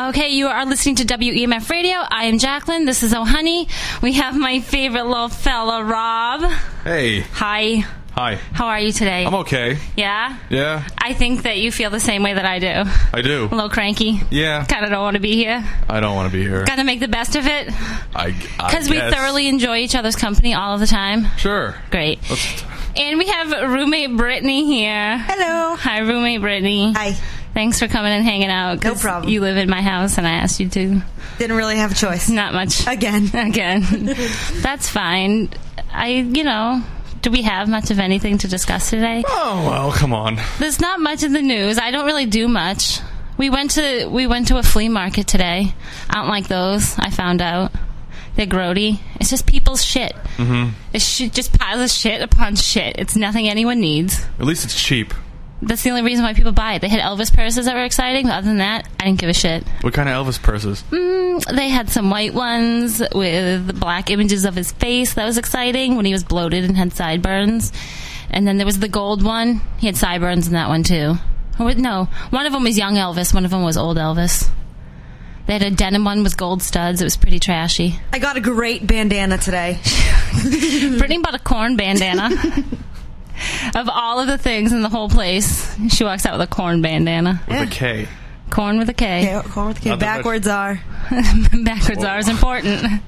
Okay, you are listening to WEMF Radio. I am Jacqueline. This is O'Honey. We have my favorite little fella, Rob. Hey. Hi. Hi. How are you today? I'm okay. Yeah? Yeah, I think that you feel the same way that I do. I do. A little cranky. Yeah, Kind of don't want to be here. I don't want to be here. Got to make the best of it. I Because we thoroughly enjoy each other's company all of the time. Sure. Great. Let's, And we have roommate Brittany here. Hello. Hi, roommate Brittany. Hi. Thanks for coming and hanging out. No problem. You live in my house, and I asked you to. Didn't really have a choice. Not much. Again. Again. That's fine. I, you know, do we have much of anything to discuss today? oh well, come on. There's not much in the news. I don't really do much. We went to we went to a flea market today. I don't like those. I found out they're grody. It's just people's shit. Mm-hmm. It's sh- just piles of shit upon shit. It's nothing anyone needs. At least it's cheap. That's the only reason why people buy it. They had Elvis purses that were exciting. But other than that, I didn't give a shit. What kind of Elvis purses? Mm, they had some white ones with black images of his face. That was exciting when he was bloated and had sideburns. And then there was the gold one. He had sideburns in that one too. Or no, one of them was young Elvis. One of them was old Elvis. They had a denim one with gold studs. It was pretty trashy. I got a great bandana today. Brittany bought a corn bandana. of all of the things in the whole place, she walks out with a corn bandana. With a K. Corn with a K. Yeah, corn with K. Not Backwards are. Backwards R is important.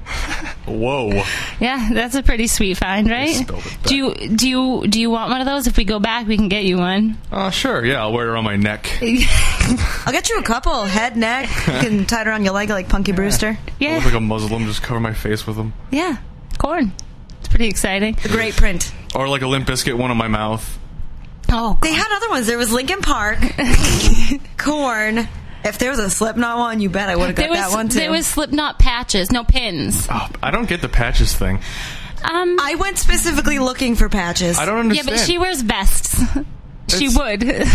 Whoa. Yeah, that's a pretty sweet find, right? Do you do you do you want one of those? If we go back, we can get you one. Uh, sure. Yeah, I'll wear it around my neck. I'll get you a couple. Head, neck. You can tie it around your leg like Punky Brewster. I look Yeah, like a Muslim. Just cover my face with them. yeah, corn. It's pretty exciting. A great print. Or like a Limp Bizkit one in my mouth. Oh, They had other ones. There was Linkin Park, corn. If there was a Slipknot one, you bet I would have got there was that one too. there was Slipknot patches, no pins. Oh, I don't get the patches thing. Um, I went specifically looking for patches. I don't understand. yeah, but she wears vests. she would.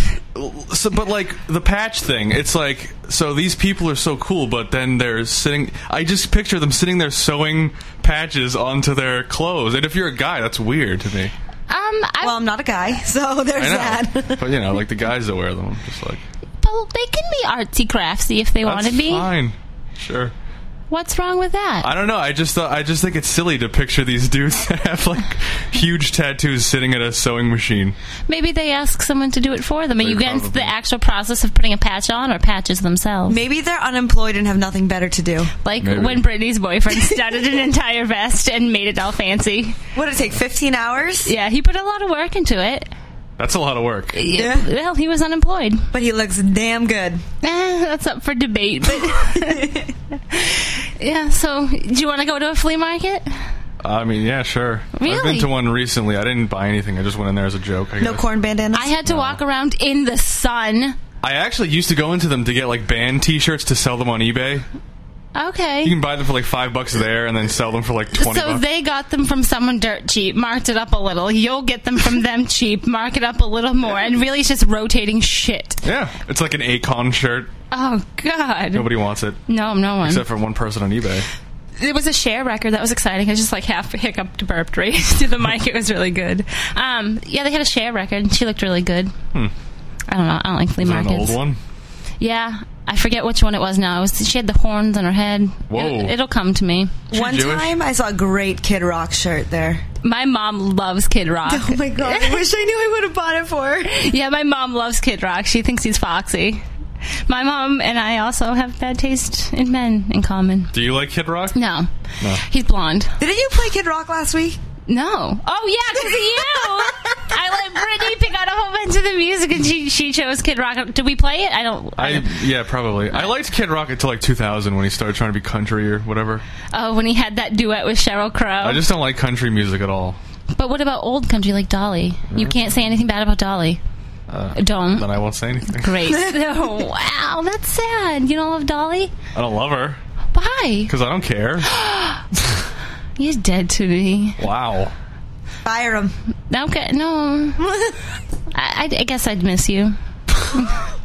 So, but like the patch thing, it's like so these people are so cool, but then they're sitting. I just picture them sitting there sewing patches onto their clothes, and if you're a guy, that's weird to me. um, I, well, I'm not a guy, so there's I know, that. but you know, like the guys that wear them, I'm just like well, they can be artsy craftsy if they want to be. fine, sure. What's wrong with that? I don't know. I just thought, I just think it's silly to picture these dudes that have like huge tattoos sitting at a sewing machine. Maybe they ask someone to do it for them. Are They you against probably- the actual process of putting a patch on or patches themselves? Maybe they're unemployed and have nothing better to do. Like Maybe. when Brittany's boyfriend studded an entire vest and made it all fancy. What did it take? 15 hours? Yeah, he put a lot of work into it. That's a lot of work. Yeah. Well, he was unemployed. But he looks damn good. Eh, that's up for debate. But yeah, so do you want to go to a flea market? I mean, yeah, sure. Really? I've been to one recently. I didn't buy anything. I just went in there as a joke. I No guess. corn bandanas? I had to walk around in the sun. I actually used to go into them to get like band T-shirts to sell them on eBay. You can buy them for like five bucks there, and then sell them for like twenty So bucks. they got them from someone dirt cheap, marked it up a little. You'll get them from them cheap, mark it up a little more, and really it's just rotating shit. yeah, it's like an Akon shirt. Oh God! Nobody wants it No, no one. except for one person on eBay. it was a Cher record that was exciting. I just like half hiccuped burped right to the mic. It was really good. Um, yeah, they had a Cher record. and She looked really good. I don't know. I don't like flea Hmm. Is that an markets. old one? Yeah, I forget which one it was now. It was, she had the horns on her head. Whoa. It, will come to me. One Jewish? time I saw a great Kid Rock shirt there. My mom loves Kid Rock. Oh my god, I wish I knew I would have bought it for her. yeah, my mom loves Kid Rock. She thinks he's foxy. My mom and I also have bad taste in men in common. Do you like Kid Rock? No, No. he's blonde. Didn't you play Kid Rock last week? No. Oh yeah, because of you. I let Brittany pick out a whole bunch of the music, and she she chose Kid Rock. Did we play it? I don't. I yeah, probably. I liked Kid Rock until like 2000 when he started trying to be country or whatever. Oh, when he had that duet with Sheryl Crow. I just don't like country music at all. but what about old country like Dolly? You can't say anything bad about Dolly. Uh, don't. Then I won't say anything. Great. oh, wow, that's sad. You don't love Dolly? I don't love her Why? because I don't care. He's dead to me. Wow. Fire him. Okay, no. I, I guess I'd miss you. I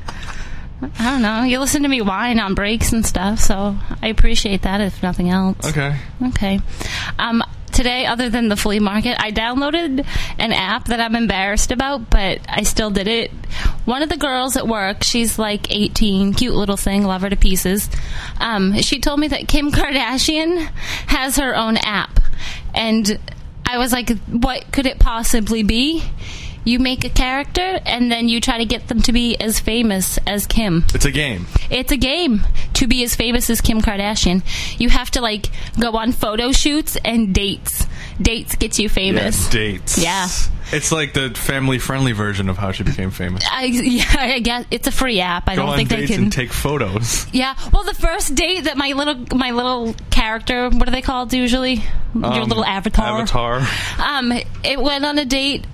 don't know. You listen to me whine on breaks and stuff, so I appreciate that if nothing else. Okay. Okay. Um, today other than the flea market. I downloaded an app that I'm embarrassed about, but I still did it. One of the girls at work, she's like 18, cute little thing, love her to pieces. Um, she told me that Kim Kardashian has her own app. And I was like, what could it possibly be? You make a character and then you try to get them to be as famous as Kim. It's a game. It's a game to be as famous as Kim Kardashian. You have to like go on photo shoots and dates. Dates gets you famous. Yeah, dates. Yeah. It's like the family-friendly version of how she became famous. I, yeah, I guess it's a free app. I Go don't on think they dates can. and take photos. yeah. Well, the first date that my little my little character, what are they called usually? Your Um, little avatar. Avatar. Um, it went on a date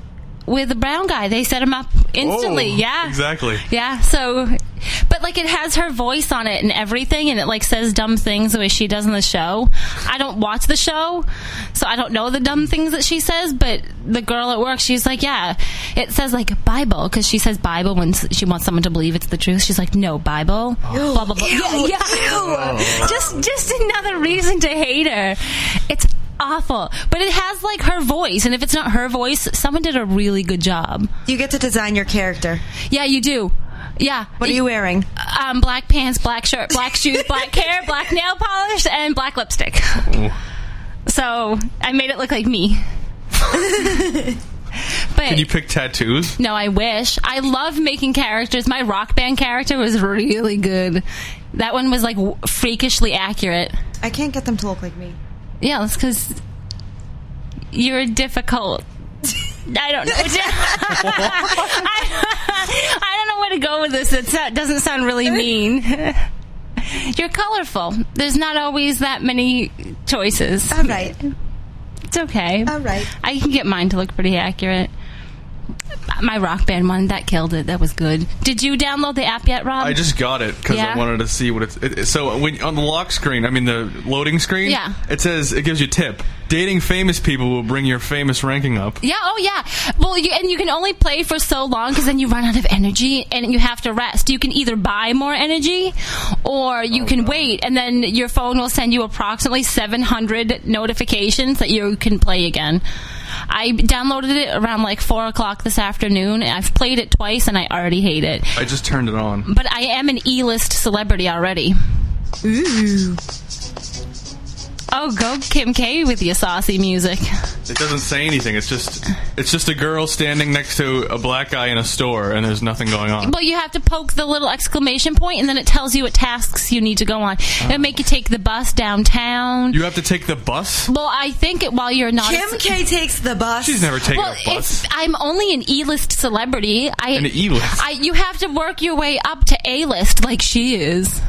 with a brown guy. They set him up instantly. Oh, yeah. Exactly. Yeah, so but like it has her voice on it and everything and it like says dumb things the way she does in the show. I don't watch the show, so I don't know the dumb things that she says, but the girl at work, she's like, "Yeah, it says like Bible cuz she says Bible when she wants someone to believe it's the truth." She's like, "No, Bible." Blah blah blah. Yeah, yeah. Oh. Just just another reason to hate her. It's awful. But it has like her voice and if it's not her voice, someone did a really good job. You get to design your character. Yeah, you do. Yeah. What are you wearing? Um, black pants, black shirt, black shoes, black hair, black nail polish, and black lipstick. So I made it look like me. but Can you pick tattoos? no, I wish. I love making characters. My rock band character was really good. That one was like freakishly accurate. I can't get them to look like me. Yeah, that's because you're difficult. I don't know. I, I don't know where to go with this. It so- doesn't sound really mean. You're colorful. There's not always that many choices. All right. It's okay. All right. I can get mine to look pretty accurate. My rock band one that killed it. That was good. Did you download the app yet, Rob? I just got it because Yeah? I wanted to see what it's. It, so when on the lock screen, I mean the loading screen, Yeah. it says it gives you a tip. Dating famous people will bring your famous ranking up. Yeah, oh yeah. Well, you, and you can only play for so long because then you run out of energy and you have to rest. You can either buy more energy or you can wait, and then your phone will send you approximately 700 notifications that you can play again. I downloaded it around like 4 o'clock this afternoon. I've played it twice and I already hate it. I just turned it on. But I am an E list celebrity already. Ooh. Oh, go Kim K with your saucy music. It doesn't say anything. It's just it's just a girl standing next to a black guy in a store, and there's nothing going on. Well, you have to poke the little exclamation point, and then it tells you what tasks you need to go on. It'll ah. make you take the bus downtown. You have to take the bus. well, I think it, while you're not. Kim K takes the bus. She's never taken well, a bus. if I'm only an E-list celebrity, I An E-list? I you have to work your way up to A-list like she is,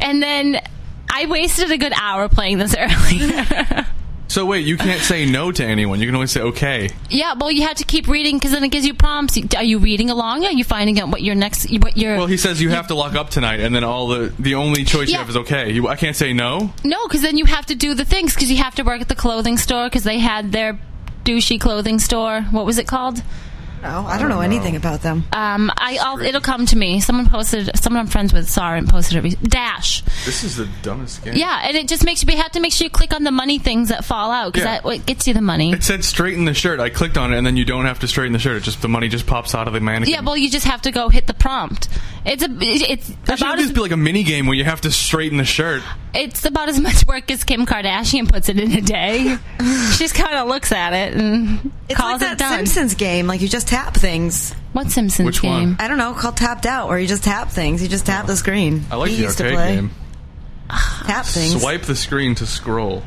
and then I wasted a good hour playing this earlier. So wait, you can't say no to anyone. You can only say okay. yeah, well, you have to keep reading because then it gives you prompts. Are you reading along? Are you finding out what your next what your Well, he says you have to lock up tonight, and then all the the only choice you have is okay. You, I can't say no. No, because then you have to do the things because you have to work at the clothing store because they had their douchey clothing store. What was it called? No, I don't know anything about them. Um, I, I'll, it'll come to me. Someone posted. Someone I'm friends with saw it and posted it. re- Dash. This is the dumbest game. Yeah, and it just makes you. You have to make sure you click on the money things that fall out because Yeah. that what gets you the money. It said straighten the shirt. I clicked on it, and then you don't have to straighten the shirt. It just the money just pops out of the mannequin. Yeah, well, you just have to go hit the prompt. It's a. It's There should about just be like a mini game where you have to straighten the shirt. it's about as much work as Kim Kardashian puts it in a day. she just kind of looks at it and It's calls like it done. Simpsons game. Like you just tap things. What Simpsons Which game? one? I don't know, called Tapped Out, where you just tap things. You just tap the screen. I like you the used to arcade play. game. Tap things. Swipe the screen to scroll.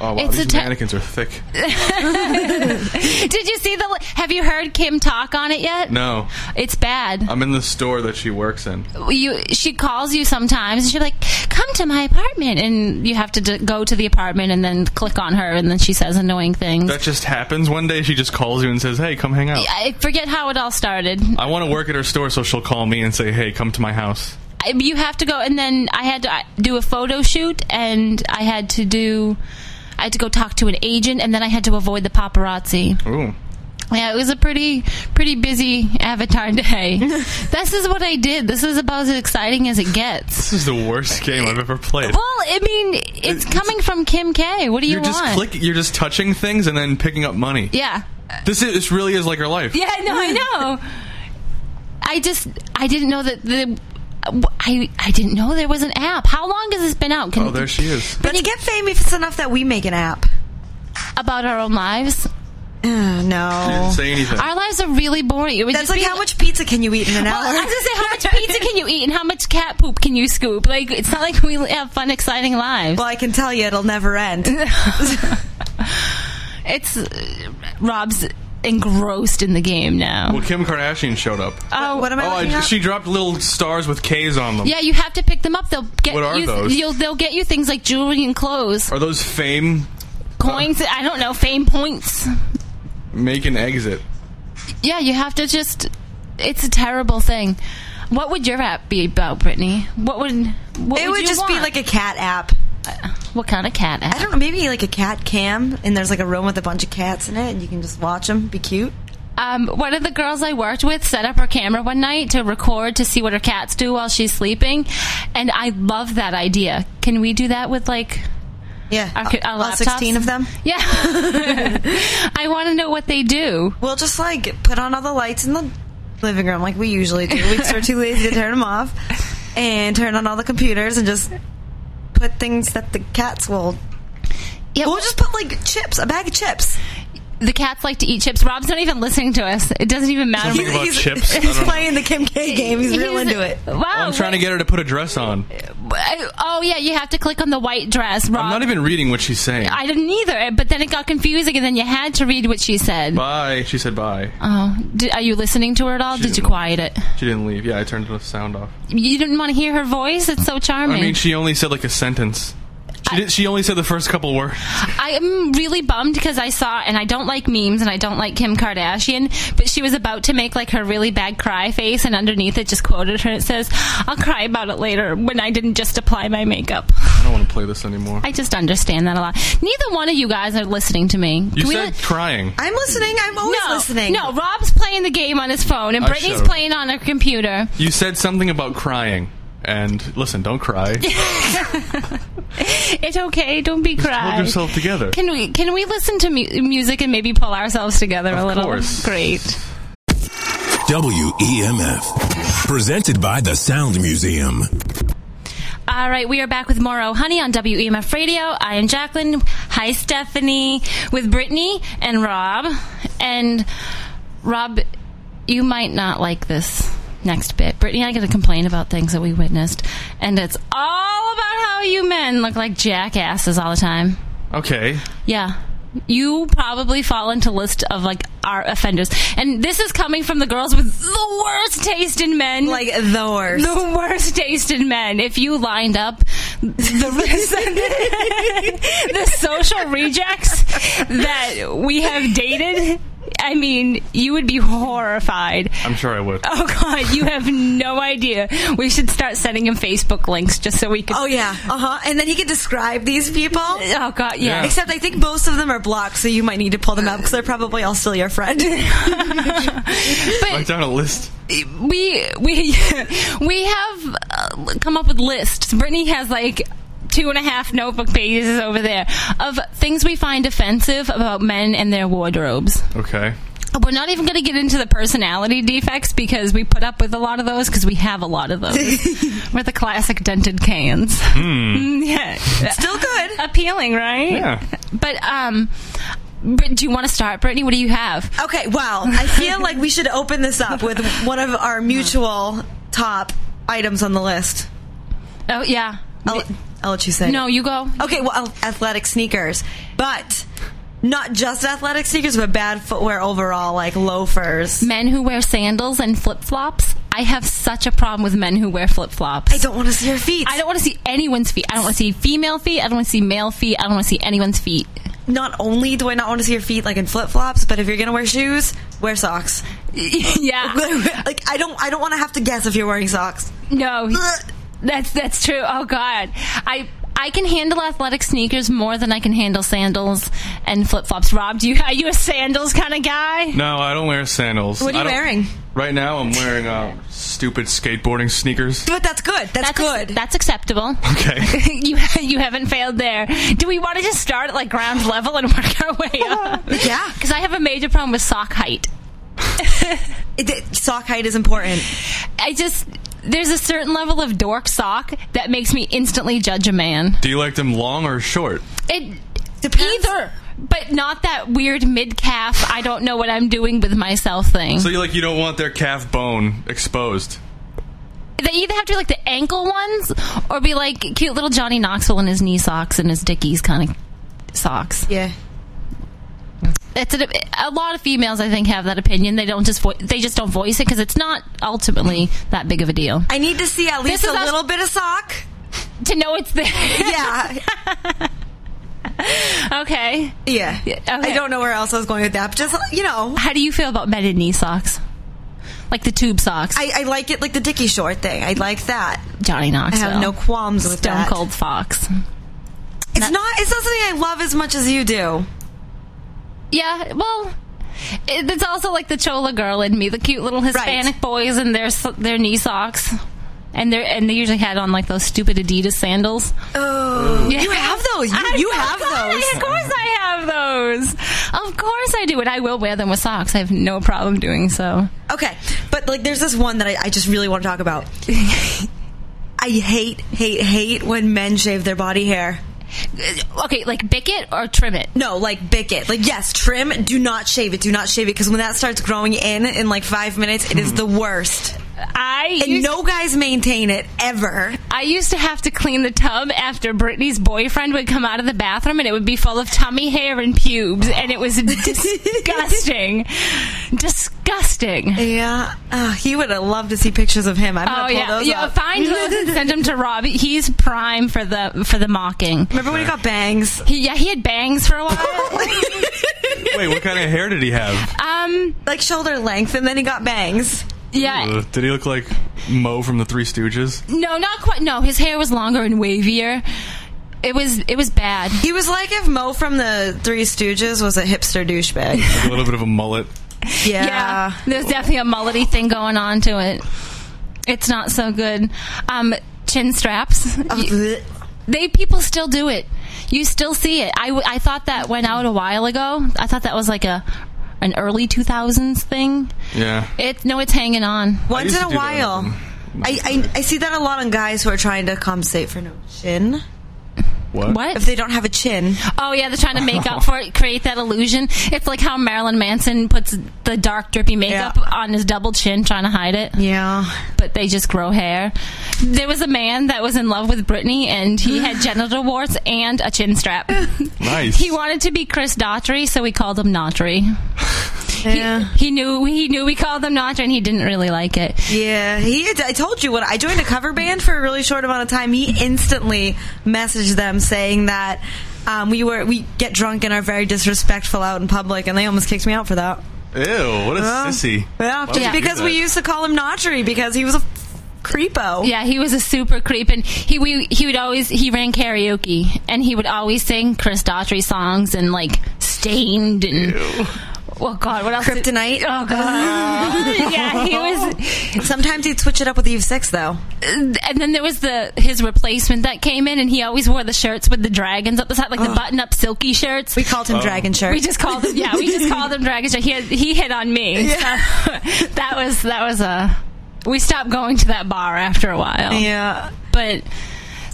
Oh wow, It's these a ta- mannequins are thick. Did you see the? Have you heard Kim talk on it yet? No, It's bad. I'm in the store that she works in. you she calls you sometimes and she's like come to my apartment and you have to d- go to the apartment and then click on her and then she says annoying things That just happens. One day she just calls you and says, "Hey, come hang out." i forget how it all started I want to work at her store, so she'll call me and say, "Hey, come to my house." You have to go and then i had to do a photo shoot and i had to do i had to go talk to an agent and then i had to avoid the paparazzi Ooh, Yeah, it was a pretty pretty busy Avatar day. this is what I did. This is about as exciting as it gets. This is the worst game I've ever played. Well, I mean, it's coming from Kim K. What do you You're just want? click. You're just touching things and then picking up money. yeah, This is. This really is like your life. yeah, no, I know. I just I didn't know that the. I I didn't know there was an app. How long has this been out? Can, Oh, there she is. Let's get famous enough that we make an app. about our own lives. Uh, She no. didn't say anything. Our lives are really boring. It would That's just like how much pizza can you eat in an Well, hour? I was gonna say, how much pizza can you eat, and how much cat poop can you scoop? Like, it's not like we have fun, exciting lives. well, I can tell you it'll never end. It's uh, Rob's engrossed in the game now. well, Kim Kardashian showed up. Oh, what am I Oh, looking I, up? she dropped little stars with K's on them. yeah, you have to pick them up. They'll get What are you. those? You'll, they'll get you things like jewelry and clothes, Are those fame coins. I don't know, fame points. make an exit? Yeah, you have to just. It's a terrible thing. What would your app be about, Brittany? What would? What it would you just be want? like a cat app. Uh, What kind of cat app? I don't know, maybe like a cat cam, and there's like a room with a bunch of cats in it, and you can just watch them. Be cute. Um, one of the girls I worked with set up her camera one night to record to see what her cats do while she's sleeping, and I love that idea. Can we do that with like Yeah, our, our all sixteen of them. Yeah, I want to know what they do. We'll just like put on all the lights in the living room like we usually do. We are too lazy to turn them off, and turn on all the computers and just put things that the cats will. Yeah, We'll just put like chips, a bag of chips. the cats like to eat chips. Rob's not even listening to us. It doesn't even matter. Something about he's, chips? He's don't know. playing the Kim K game. He's real into it. Wow, I'm trying to get her to put a dress on. Oh yeah, you have to click on the white dress. Rob. I'm not even reading what she's saying. I didn't either, but then it got confusing, and then you had to read what she said. Bye. She said bye. Oh, did, are you listening to her at all? She Did you quiet it? She didn't leave. Yeah, I turned the sound off. You didn't want to hear her voice? It's so charming. I mean, she only said like a sentence. She, did, she only said the first couple words. I am really bummed because I saw, and I don't like memes, and I don't like Kim Kardashian, but she was about to make like her really bad cry face, and underneath it just quoted her. It says, "I'll cry about it later when I didn't just apply my makeup." I don't want to play this anymore. I just understand that a lot. Neither one of you guys are listening to me. You Can we said let- crying. I'm listening. I'm always no, listening. no. Rob's playing the game on his phone, and I Brittany's should've. playing on her computer. You said something about crying. And listen, don't cry. It's okay. Don't be cry. Hold yourself together. Can we can we listen to mu- music and maybe pull ourselves together a Of little? course. Great. WEMF. Presented by the Sound Museum. All right, we are back with more Honey on WEMF Radio. I am Jacqueline. Hi, Stephanie, with Brittany and Rob. And Rob, you might not like this next bit. Brittany, I got to complain about things that we witnessed, and it's all about how you men look like jackasses all the time. Okay. Yeah. You probably fall into list of like our offenders, and this is coming from the girls with the worst taste in men. like the worst. the worst taste in men. If you lined up the, the social rejects that we have dated, I mean, you would be horrified. I'm sure I would. Oh God, you have no idea. We should start sending him Facebook links just so we can. Oh yeah, uh huh. And then he can describe these people. Oh God, yeah. Yeah. Except I think most of them are blocked, so you might need to pull them up because they're probably all still your friend. Write down a list. we we we have uh, come up with lists. Brittany has like two and a half notebook pages over there of things we find offensive about men and their wardrobes. Okay. We're not even going to get into the personality defects because we put up with a lot of those because we have a lot of those. We're the classic dented cans. Mm, yeah, still good. appealing, right? Yeah. But um, Brit- do you want to start, Brittany? What do you have? Okay, well, I feel like we should open this up with one of our mutual top items on the list. Oh yeah. I'll, I'll let you say. No, you go. Okay, well, athletic sneakers, but not just athletic sneakers, but bad footwear overall, like loafers. men who wear sandals and flip flops. I have such a problem with men who wear flip flops. I don't want to see your feet. I don't want to see anyone's feet. I don't want to see female feet. I don't want to see male feet. I don't want to see anyone's feet. Not only do I not want to see your feet like in flip flops, but if you're gonna wear shoes, wear socks. yeah. like I don't, I don't want to have to guess if you're wearing socks. No. That's that's true. Oh God. I I can handle athletic sneakers more than I can handle sandals and flip flops. Rob, do you are you a sandals kind of guy? No, I don't wear sandals. What are you wearing? Right now, I'm wearing uh, stupid skateboarding sneakers. But that's good. That's, good. That's acceptable. Okay. you you haven't failed there. Do we want to just start at like ground level and work our way up? Yeah. Because I have a major problem with sock height. It- it- sock height is important. I just there's a certain level of dork sock that makes me instantly judge a man. Do you like them long or short? It Depends. either, but not that weird mid calf. I don't know what I'm doing with myself thing. So you like you don't want their calf bone exposed. they either have to be like the ankle ones or be like cute little Johnny Knoxville in his knee socks and his Dickies kind of socks. Yeah. It's a, a lot of females I think have that opinion. They don't just vo- they just don't voice it because it's not ultimately that big of a deal I need to see at least a little bit of sock. to know it's there. Yeah. okay. Yeah. okay. I don't know where else I was going with that. But just, you know, How do you feel about men in knee socks? Like the tube socks. I, I like it like the Dickie short thing. I like that. Johnny I have no qualms with Stone that. Cold Fox. It's not. It's not something I love as much as you do. Yeah, well, it's also like the Chola girl in me, the cute little Hispanic Right. boys and their their knee socks, and they and they usually had on like those stupid Adidas sandals. Oh, Yeah. you have those. You, you have those. Of course, I have those. Of course, I do, and I will wear them with socks. I have no problem doing so. Okay, but like, there's this one that I, I just really want to talk about. I hate, hate, hate when men shave their body hair. Uh, okay, like bick it or trim it. No, like bick it. Like yes, trim. Do not shave it. Do not shave it because when that starts growing in in like five minutes, it is hmm. the worst. I And used, no guys maintain it ever. I used to have to clean the tub after Brittany's boyfriend would come out of the bathroom, and it would be full of tummy hair and pubes, and it was disgusting, disgusting. Yeah, uh, he would have loved to see pictures of him. I'm gonna Oh pull yeah, those yeah. up. Find those and send them to Rob. He's prime for the for the mocking. Remember when he got bangs? He, yeah, he had bangs for a while. Wait, what kind of hair did he have? um, like shoulder length, and then he got bangs. Yeah. Uh, did he look like Moe from the Three Stooges? No, not quite. No, his hair was longer and wavier. It was it was bad. He was like if Moe from the Three Stooges was a hipster douchebag. A little bit of a mullet. Yeah. Yeah, there's definitely a mullety thing going on to it. It's not so good. Um, chin straps. Oh, Y- they people still do it. You still see it. I, I thought that went out a while ago. I thought that was like a an early 2000s thing. Yeah. It no, it's hanging on. Once in a while. I, I, I see that a lot on guys who are trying to compensate for no chin. What? What? If they don't have a chin. Oh yeah, they're trying to make up for it, create that illusion. It's like how Marilyn Manson puts the dark drippy makeup Yeah. on his double chin, trying to hide it. Yeah. But they just grow hair. There was a man that was in love with Brittany, and he had genital warts and a chin strap. Nice. He wanted to be Chris Daughtry, so we called him Daughtry. Yeah. He, he knew he knew we called them Daughtry, and he didn't really like it. Yeah, he. Had, I told you when I joined a cover band for a really short amount of time. He instantly messaged them saying that um, we were we get drunk and are very disrespectful out in public, and they almost kicked me out for that. Ew, what a Well, sissy. Yeah, Why just would because we used to call him Notchery because he was a creepo. Yeah, he was a super creep, and he we, he would always he ran karaoke, and he would always sing Chris Daughtry songs and like Staind and. Oh God! What else? did- Kryptonite. Oh God! yeah, he was. Sometimes he'd switch it up with Eve Six though. And then there was the his replacement that came in, and he always wore the shirts with the dragons up the side, like the button-up silky shirts. We called him oh. Dragon Shirt. We just called him. Yeah, we just called him dragon shirt. He had, he hit on me. So that was that was a. We stopped going to that bar after a while. yeah. But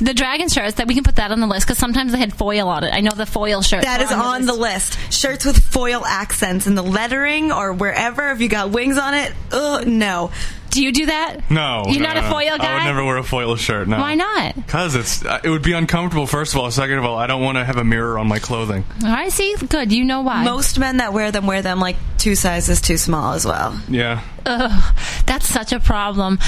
the dragon shirts that we can put that on the list because sometimes they had foil on it. I know the foil shirt that is were is on the list. Shirts with foil accents and the lettering or wherever. If you got wings on it, ugh, no. Do you do that? No. You're no, not a foil guy. I would never wear a foil shirt, no. Why not? Because it's uh, it would be uncomfortable. First of all, second of all, I don't want to have a mirror on my clothing. All right, see, good. You know why? Most men that wear them wear them like two sizes too small as well. Yeah, Ugh, that's such a problem.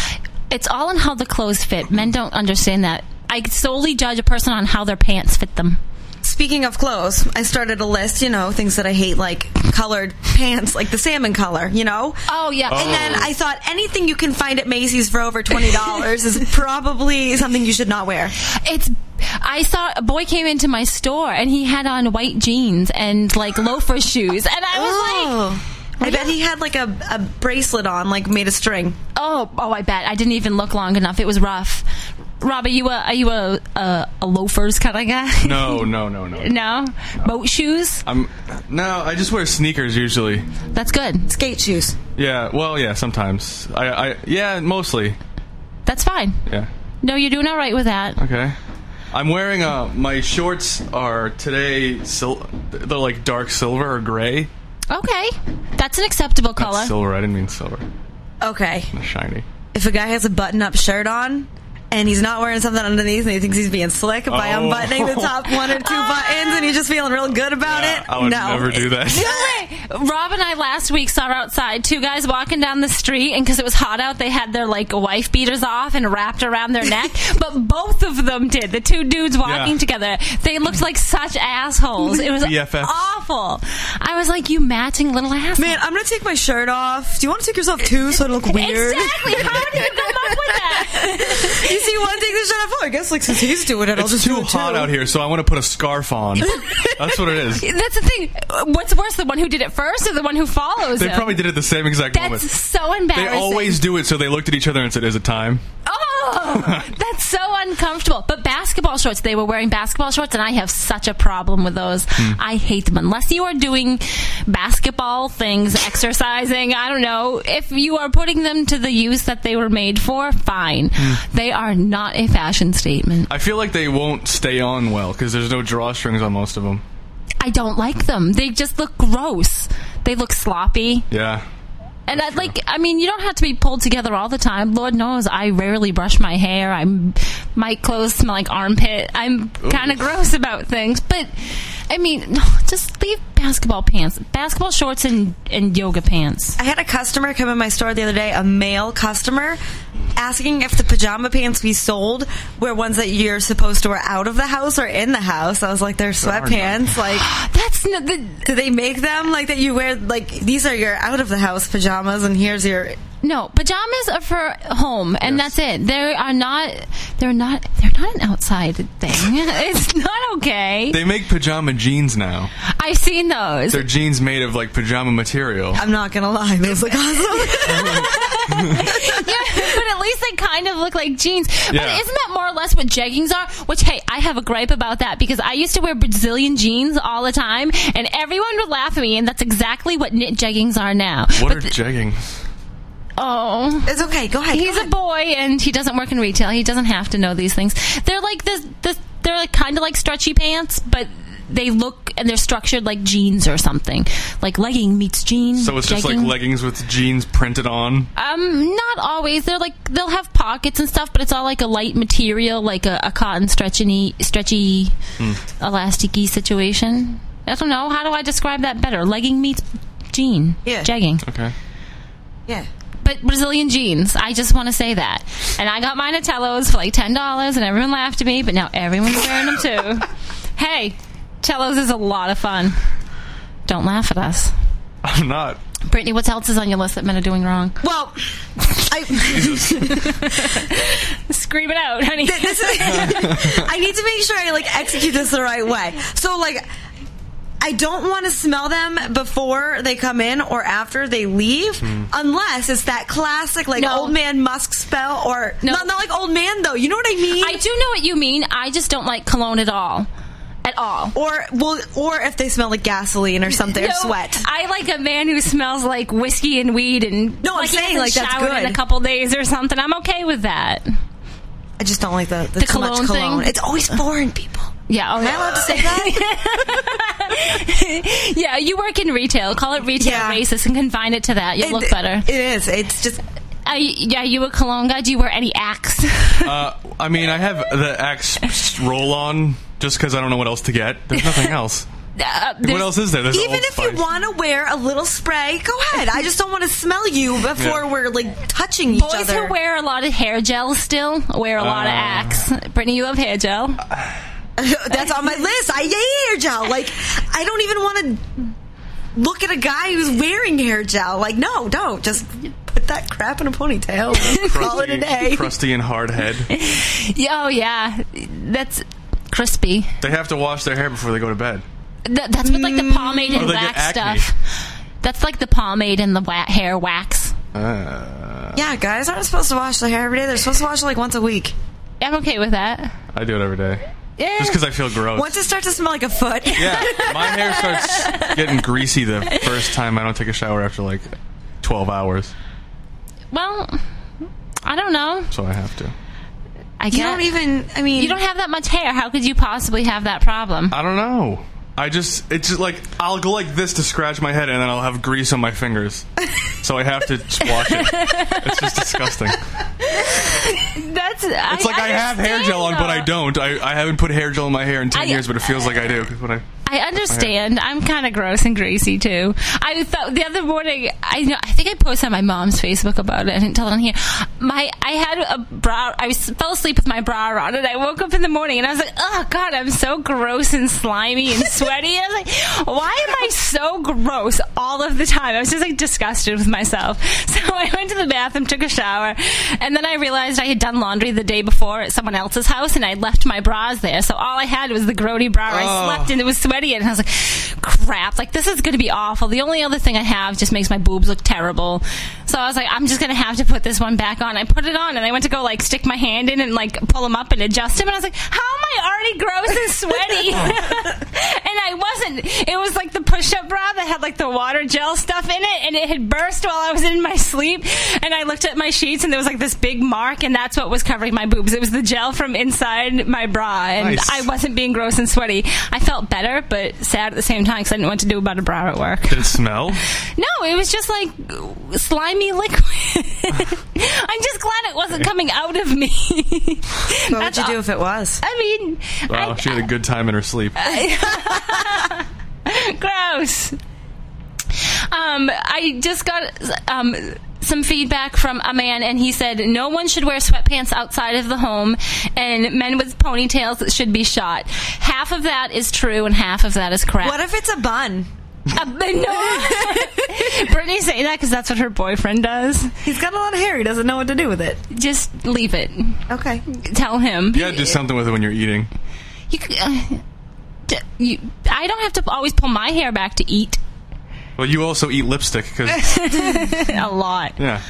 It's all in how the clothes fit. Men don't understand that. I solely judge a person on how their pants fit them. Speaking of clothes, I started a list, you know, things that I hate, like colored pants, like the salmon color, you know? Oh yeah, And then oh. I thought anything you can find at Macy's for over $20 is probably something you should not wear. it's I saw a boy came into my store and he had on white jeans and like loafer shoes, and I was like. Oh. I bet he had like a, a bracelet on, like made of string. Oh, oh, I bet. I didn't even look long enough. It was rough. Rob, are you a are you a a, a loafers kind of guy? No, no, no, no. no, boat shoes. I'm no. I just wear sneakers usually. That's good. Skate shoes. Yeah. Well, yeah. Sometimes. I. I yeah. Mostly. That's fine. Yeah. No, you're doing all right with that. Okay. I'm wearing uh my shorts are today sil- they're like dark silver or gray. Okay, that's an acceptable Not color. silver. I didn't mean silver. Okay. Shiny. If a guy has a button up shirt on and he's not wearing something underneath and he thinks he's being slick by Oh. unbuttoning the top one or two buttons and he's just feeling real good about Yeah, it, I would no. never do that. No way. Rob and I last week saw outside two guys walking down the street, and because it was hot out, they had their like wife beaters off and wrapped around their neck. but both of them did. The two dudes walking Yeah. together, they looked like such assholes. It was BFFs. awful. I was like, you matching little assholes. Man, I'm gonna take my shirt off. Do you want to take yourself too so it look weird? Exactly. How did you come up with that? you see one take the shirt. Oh, I guess like since he's doing it, I'll It's just too do it hot too. out here, so I want to put a scarf on. That's what it is. That's the thing. What's worse, the one who did it first or the one who follows They him? probably did it the same exact That's moment. so embarrassing. They always do it, so they looked at each other and said, "Is it time?" Oh, that's so uncomfortable. But basketball shorts, they were wearing basketball shorts, and I have such a problem with those. Hmm. I hate them. Unless you are doing basketball things, exercising, I don't know. If you are putting them to the use that they were made for, fine. Hmm. They are not a fashion statement. I feel like they won't stay on well because there's no drawstrings on most of them. I don't like them. They just look gross. They look sloppy. Yeah. And I'd like, I mean, you don't have to be pulled together all the time. Lord knows I rarely brush my hair. I'm, my clothes smell like armpit. I'm kind of gross about things. But, I mean, no, just leave basketball pants, basketball shorts and, and yoga pants. I had a customer come in my store the other day, a male customer, asking if the pajama pants we sold were ones that you're supposed to wear out of the house or in the house. I was like, they're sweatpants. Like, That's no, the, do they make them like that? You wear like these are your out of the house pajamas, and here's your. no, pajamas are for home and Yes. that's it. They are not, they're not, they're not an outside thing. it's not okay. They make pajama jeans now. I've seen those. They're jeans made of like pajama material. I'm not gonna lie, those look awesome. yeah, but at least they kind of look like jeans. But isn't that more or less what jeggings are? Which, hey, I have a gripe about that because I used to wear Brazilian jeans all the time, and everyone would laugh at me, and that's exactly what knit jeggings are now. What but are th- jeggings? oh. it's okay. Go ahead. He's go a ahead. boy, and he doesn't work in retail. He doesn't have to know these things. They're like this. this they're like kind of like stretchy pants, but they look and they're structured like jeans or something, like legging meets jeans. So it's just like leggings with jeans printed on. Um, not always. They're like they'll have pockets and stuff, but it's all like a light material, like a, a cotton stretchy, stretchy, Hmm. elasticy situation. I don't know. How do I describe that better? Legging meets jean. Yeah. Jegging. Okay. Yeah. But Brazilian jeans. I just want to say that. And I got mine at Tello's for like ten dollars, and everyone laughed at me. But now everyone's wearing them too. hey, Tello's is a lot of fun. Don't laugh at us. I'm not. Brittany, what else is on your list that men are doing wrong? Well, I. Scream it out, honey. this is, I need to make sure I like execute this the right way. So like I don't want to smell them before they come in or after they leave, hmm. unless it's that classic like No. old man musk smell or No. not, not like old man though. You know what I mean? I do know what you mean. I just don't like cologne at all. At all. or well, or if they smell like gasoline or something or sweat. I like a man who smells like whiskey and weed and No, I'm he saying, like, that's showered in a couple days or something. I'm okay with that. I just don't like the the, The too much cologne thing? It's always foreign people. Yeah. Oh, Am I allowed to say that? yeah, you work in retail. Call it retail Yeah. racist and confine it to that. You'll look better. It is. It's just Uh, yeah, you a cologne guy? Do you wear any Axe? Uh, I mean, I have the Axe roll on just because I don't know what else to get. There's nothing else. Uh, What else is there? There's even Old if you want to wear a little spray, go ahead. I just don't want to smell you before Yeah. we're like touching each Boys other. Boys who wear a lot of hair gel still wear a lot of Uh. Axe. Brittany, you have hair gel. That's on my list. I hate hair gel. Like I don't even want to look at a guy who's wearing hair gel. Like no, don't. Just put that crap in a ponytail. Call it a day. crusty and hard head. Yeah, Oh yeah, that's crispy. They have to wash their hair before they go to bed. Th- that's with like the pomade and Or they get wax acne. stuff. That's like the pomade and the wa- hair wax. Uh, Yeah, guys aren't supposed to wash their hair every day. They're supposed to wash it like once a week. I'm okay with that. I do it every day. Yeah. Just because I feel gross. Once it starts to smell like a foot. yeah, my hair starts getting greasy the first time I don't take a shower after like 12 hours. Well, I don't know. So I have to. I you don't even. I mean, you don't have that much hair. How could you possibly have that problem? I don't know. I just, it's just like, I'll go like this to scratch my head and then I'll have grease on my fingers. So I have to just wash it. It's just disgusting. That's It's like I have hair gel on, but I don't. I, I haven't put hair gel in my hair in 10 I- years, but it feels like I do. 'cause when I, I understand. I'm kind of gross and greasy too. I thought the other morning. I know. I think I posted on my mom's Facebook about it. I didn't tell it on here. My I had a bra. I was, fell asleep with my bra on, and I woke up in the morning, and I was like, "Oh God, I'm so gross and slimy and sweaty." I was like, "Why am I so gross all of the time?" I was just like disgusted with myself. So I went to the bathroom, took a shower, and then I realized I had done laundry the day before at someone else's house, and I left my bras there. So all I had was the grody bra. I Oh. slept and it was sweaty, and I was like, "Crap! Like this is going to be awful." The only other thing I have just makes my boobs look terrible. So I was like, "I'm just going to have to put this one back on." I put it on, and I went to go like stick my hand in and like pull them up and adjust them, and I was like, "How am I already gross and sweaty?" and I wasn't. It was like the push-up bra that had like the water gel stuff in it, and it had burst while I was in my sleep. And I looked at my sheets, and there was like this big mark, and that's what was covering my boobs. It was the gel from inside my bra, and Nice. I wasn't being gross and sweaty. I felt better, but sad at the same time because I didn't know what to do about a bra at work. did it smell? No, it was just like slimy liquid. I'm just glad it wasn't coming out of me. what would you do if it was? I mean, Wow, I- she had a good time in her sleep. gross. Um, I just got um, some feedback from a man, and he said no one should wear sweatpants outside of the home, and men with ponytails should be shot. Half of that is true, and half of that is crap. What if it's a bun? Uh, no. Brittany's saying that because that's what her boyfriend does. He's got a lot of hair. He doesn't know what to do with it. Just leave it. Okay. Tell him. Yeah, do something with it when you're eating. You, uh, you, I don't have to always pull my hair back to eat Well, you also eat lipstick, because, a lot. yeah.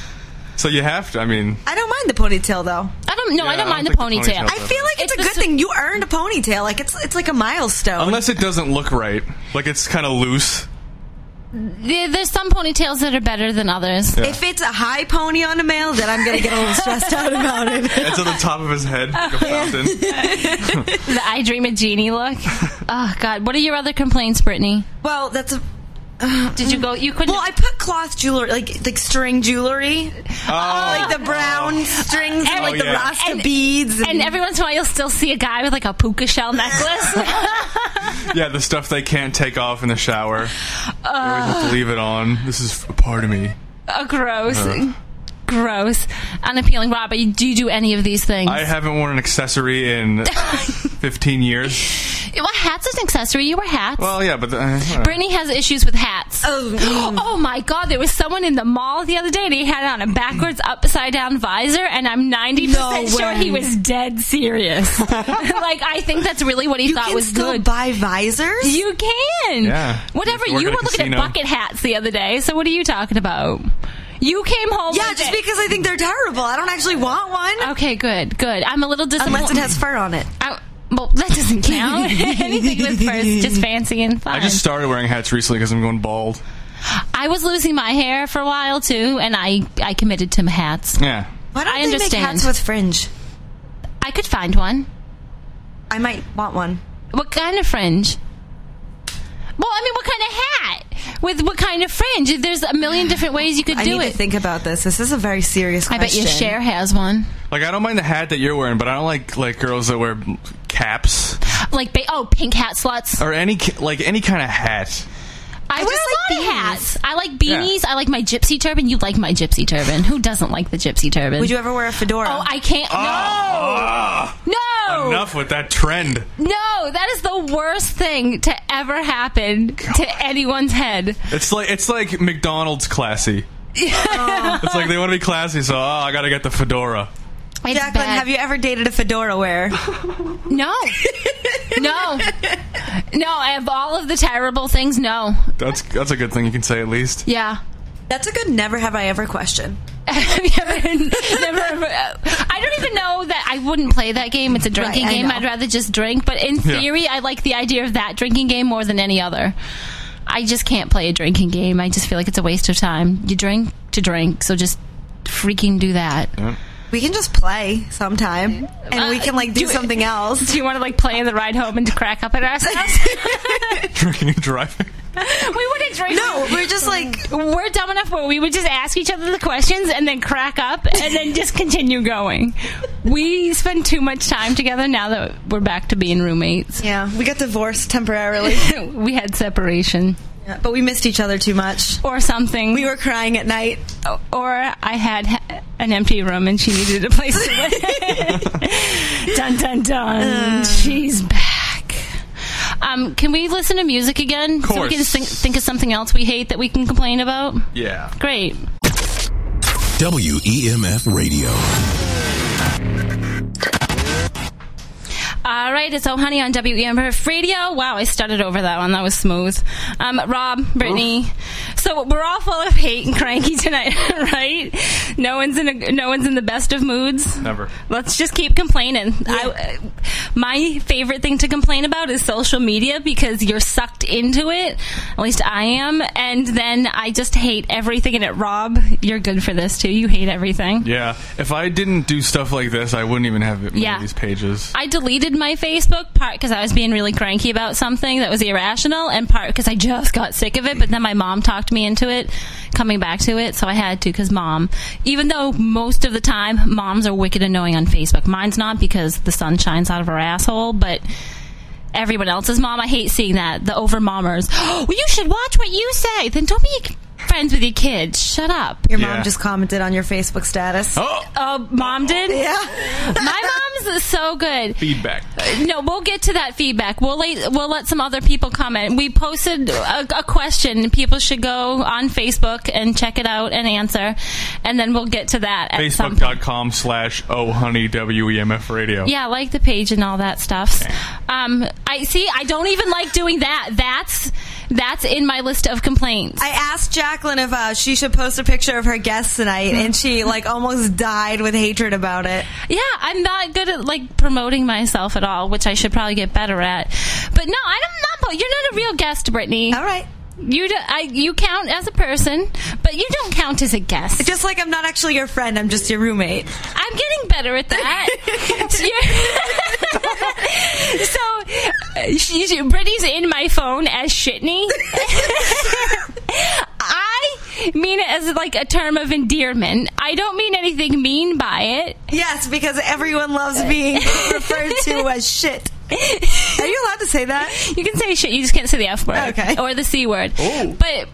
So you have to, I mean, I don't mind the ponytail though. I don't. No, Yeah, I don't mind the don't think the ponytail. ponytail I feel like it's, It's a the good s- thing. You earned a ponytail. Like it's it's like a milestone. unless it doesn't look right. Like it's kind of loose. There- There's some ponytails that are better than others. Yeah. if it's a high pony on a male, then I'm gonna get a little stressed out about it. It's on the top of his head, like a fountain. The I Dream a Jeannie look. Oh God, what are your other complaints, Brittany? Well, that's a. Did you go? You couldn't. Well, I put cloth jewelry, like like string jewelry, Oh, oh like the brown oh. strings, and Oh, like the oh, yeah. Rasta And- beads. and every once in a while, you'll still see a guy with like a puka shell necklace. yeah, the stuff they can't take off in the shower. they always have to uh. leave it on. This is a part of me. oh, gross. Ugh. Gross. Unappealing. Rob, do you do any of these things? I haven't worn an accessory in 15 years. well, hats is an accessory. You wear hats. Well, yeah, but uh. Brittany has issues with hats. Oh. Oh my god, there was someone in the mall the other day and he had on a backwards upside down visor and I'm 90% No sure he was dead serious. like I think that's really what he you thought can was still good. buy visors. you can. Yeah. Whatever. You You were looking casino. at bucket hats the other day. So what are you talking about? You came home yeah, with just it. because I think they're terrible. I don't actually want one Okay, good. Good. I'm a little disappointed. unless it has fur on it. I- well, that doesn't count. Anything with fur is just fancy and fun. I just started wearing hats recently because I'm going bald. I was losing my hair for a while too, and I I committed to hats. Yeah. Why don't I they understand. make hats with fringe? I could find one. I might want one. What kind of fringe? Well, I mean, what kind of hat with what kind of fringe? There's a million different ways you could I do need it. to think about this. This is a very serious I question. bet your share has one. Like I don't mind the hat that you're wearing, but I don't like like girls that wear caps Like, ba- oh, pink hat sluts. or any ca- like any kind of hat. I, I wear just a like lot of beanies. hats. I like beanies. I like my gypsy turban. You like my gypsy turban. Who doesn't like the gypsy turban? Would you ever wear a fedora? Oh, I can't. Ah, No! No! enough with that trend. No, that is the worst thing to ever happen to anyone's head. It's like it's like McDonald's classy. It's like they want to be classy, so oh, I got to get the fedora. It's Jacqueline, bad. have you ever dated a fedora wearer? No. No, no. Of all of the terrible things, no. That's that's a good thing you can say at least. Yeah. That's a good never have I ever question. Have you ever- never- I don't even know that I wouldn't play that game. It's a drinking Right, game. know. I'd rather just drink. But in Yeah. theory, I like the idea of that drinking game more than any other. I just can't play a drinking game. I just feel like it's a waste of time. You drink to drink, so just freaking do that. We can just play sometime, and we Uh, can like do, do- something else. Do you want to like play in the ride home and crack up at ourselves? Drinking and driving. We wouldn't drink. No, we're just like We're dumb enough where we would just ask each other the questions and then crack up and then just continue going. We spend too much time together now that we're back to being roommates. yeah, we got divorced temporarily, we had separation Yeah, but we missed each other too much. or something. We were crying at night. or I had an empty room and she needed a place to live. dun dun dun. Uh. She's back. Um, can we listen to music again so we can think, think of something else we hate that we can complain about? Yeah. Great. WEMF Radio. All right, it's Oh Honey on WEMF Radio. Wow, I started over that one. That was smooth. Um, Rob, Brittany. So we're all full of hate and cranky tonight, right? No one's in a, no one's in the best of moods. Never. Let's just keep complaining. I, my favorite thing to complain about is social media because you're sucked into it. At least I am, and then I just hate everything in it. Rob, you're good for this too. You hate everything. Yeah. If I didn't do stuff like this, I wouldn't even have many Yeah. these pages. I deleted my Facebook part because I was being really cranky about something that was irrational, and part because I just got sick of it. But then my mom talked me into it, coming back to it, so I had to. Because mom, even though most of the time moms are wicked annoying on Facebook, mine's not because the sun shines out of her asshole, but. Everyone else's mom, I hate seeing that. The over mommers. well, you should watch what you say. Then don't be friends with your kids. Shut up. Your Yeah. mom just commented on your Facebook status. Oh, Oh, mom did? Yeah. My mom's so good. feedback. No, we'll get to that feedback. We'll let, we'll let some other people comment. We posted a, a question. People should go on Facebook and check it out and answer, and then we'll get to that. At some point. Facebook.com slash oh honey WEMF radio. Yeah, I like the page and all that stuff. Um, I see. I don't even like doing that. That's that's in my list of complaints. I asked Jacqueline if uh, she should post a picture of her guests tonight, and she like almost died with hatred about it. Yeah, I'm not good at like promoting myself at all, which I should probably get better at. But no, I don't. Not, you're not a real guest, Brittany. All right. You do, I, you count as a person, but you don't count as a guest. Just like I'm not actually your friend, I'm just your roommate. I'm getting better at that. So, uh, she, she- Brittany's in my phone as shitney. I mean it as like a term of endearment. I don't mean anything mean by it. Yes, because everyone loves being referred to as shit. Are you allowed to say that? You can say shit, you just can't say the F word. Okay. Or the C word. But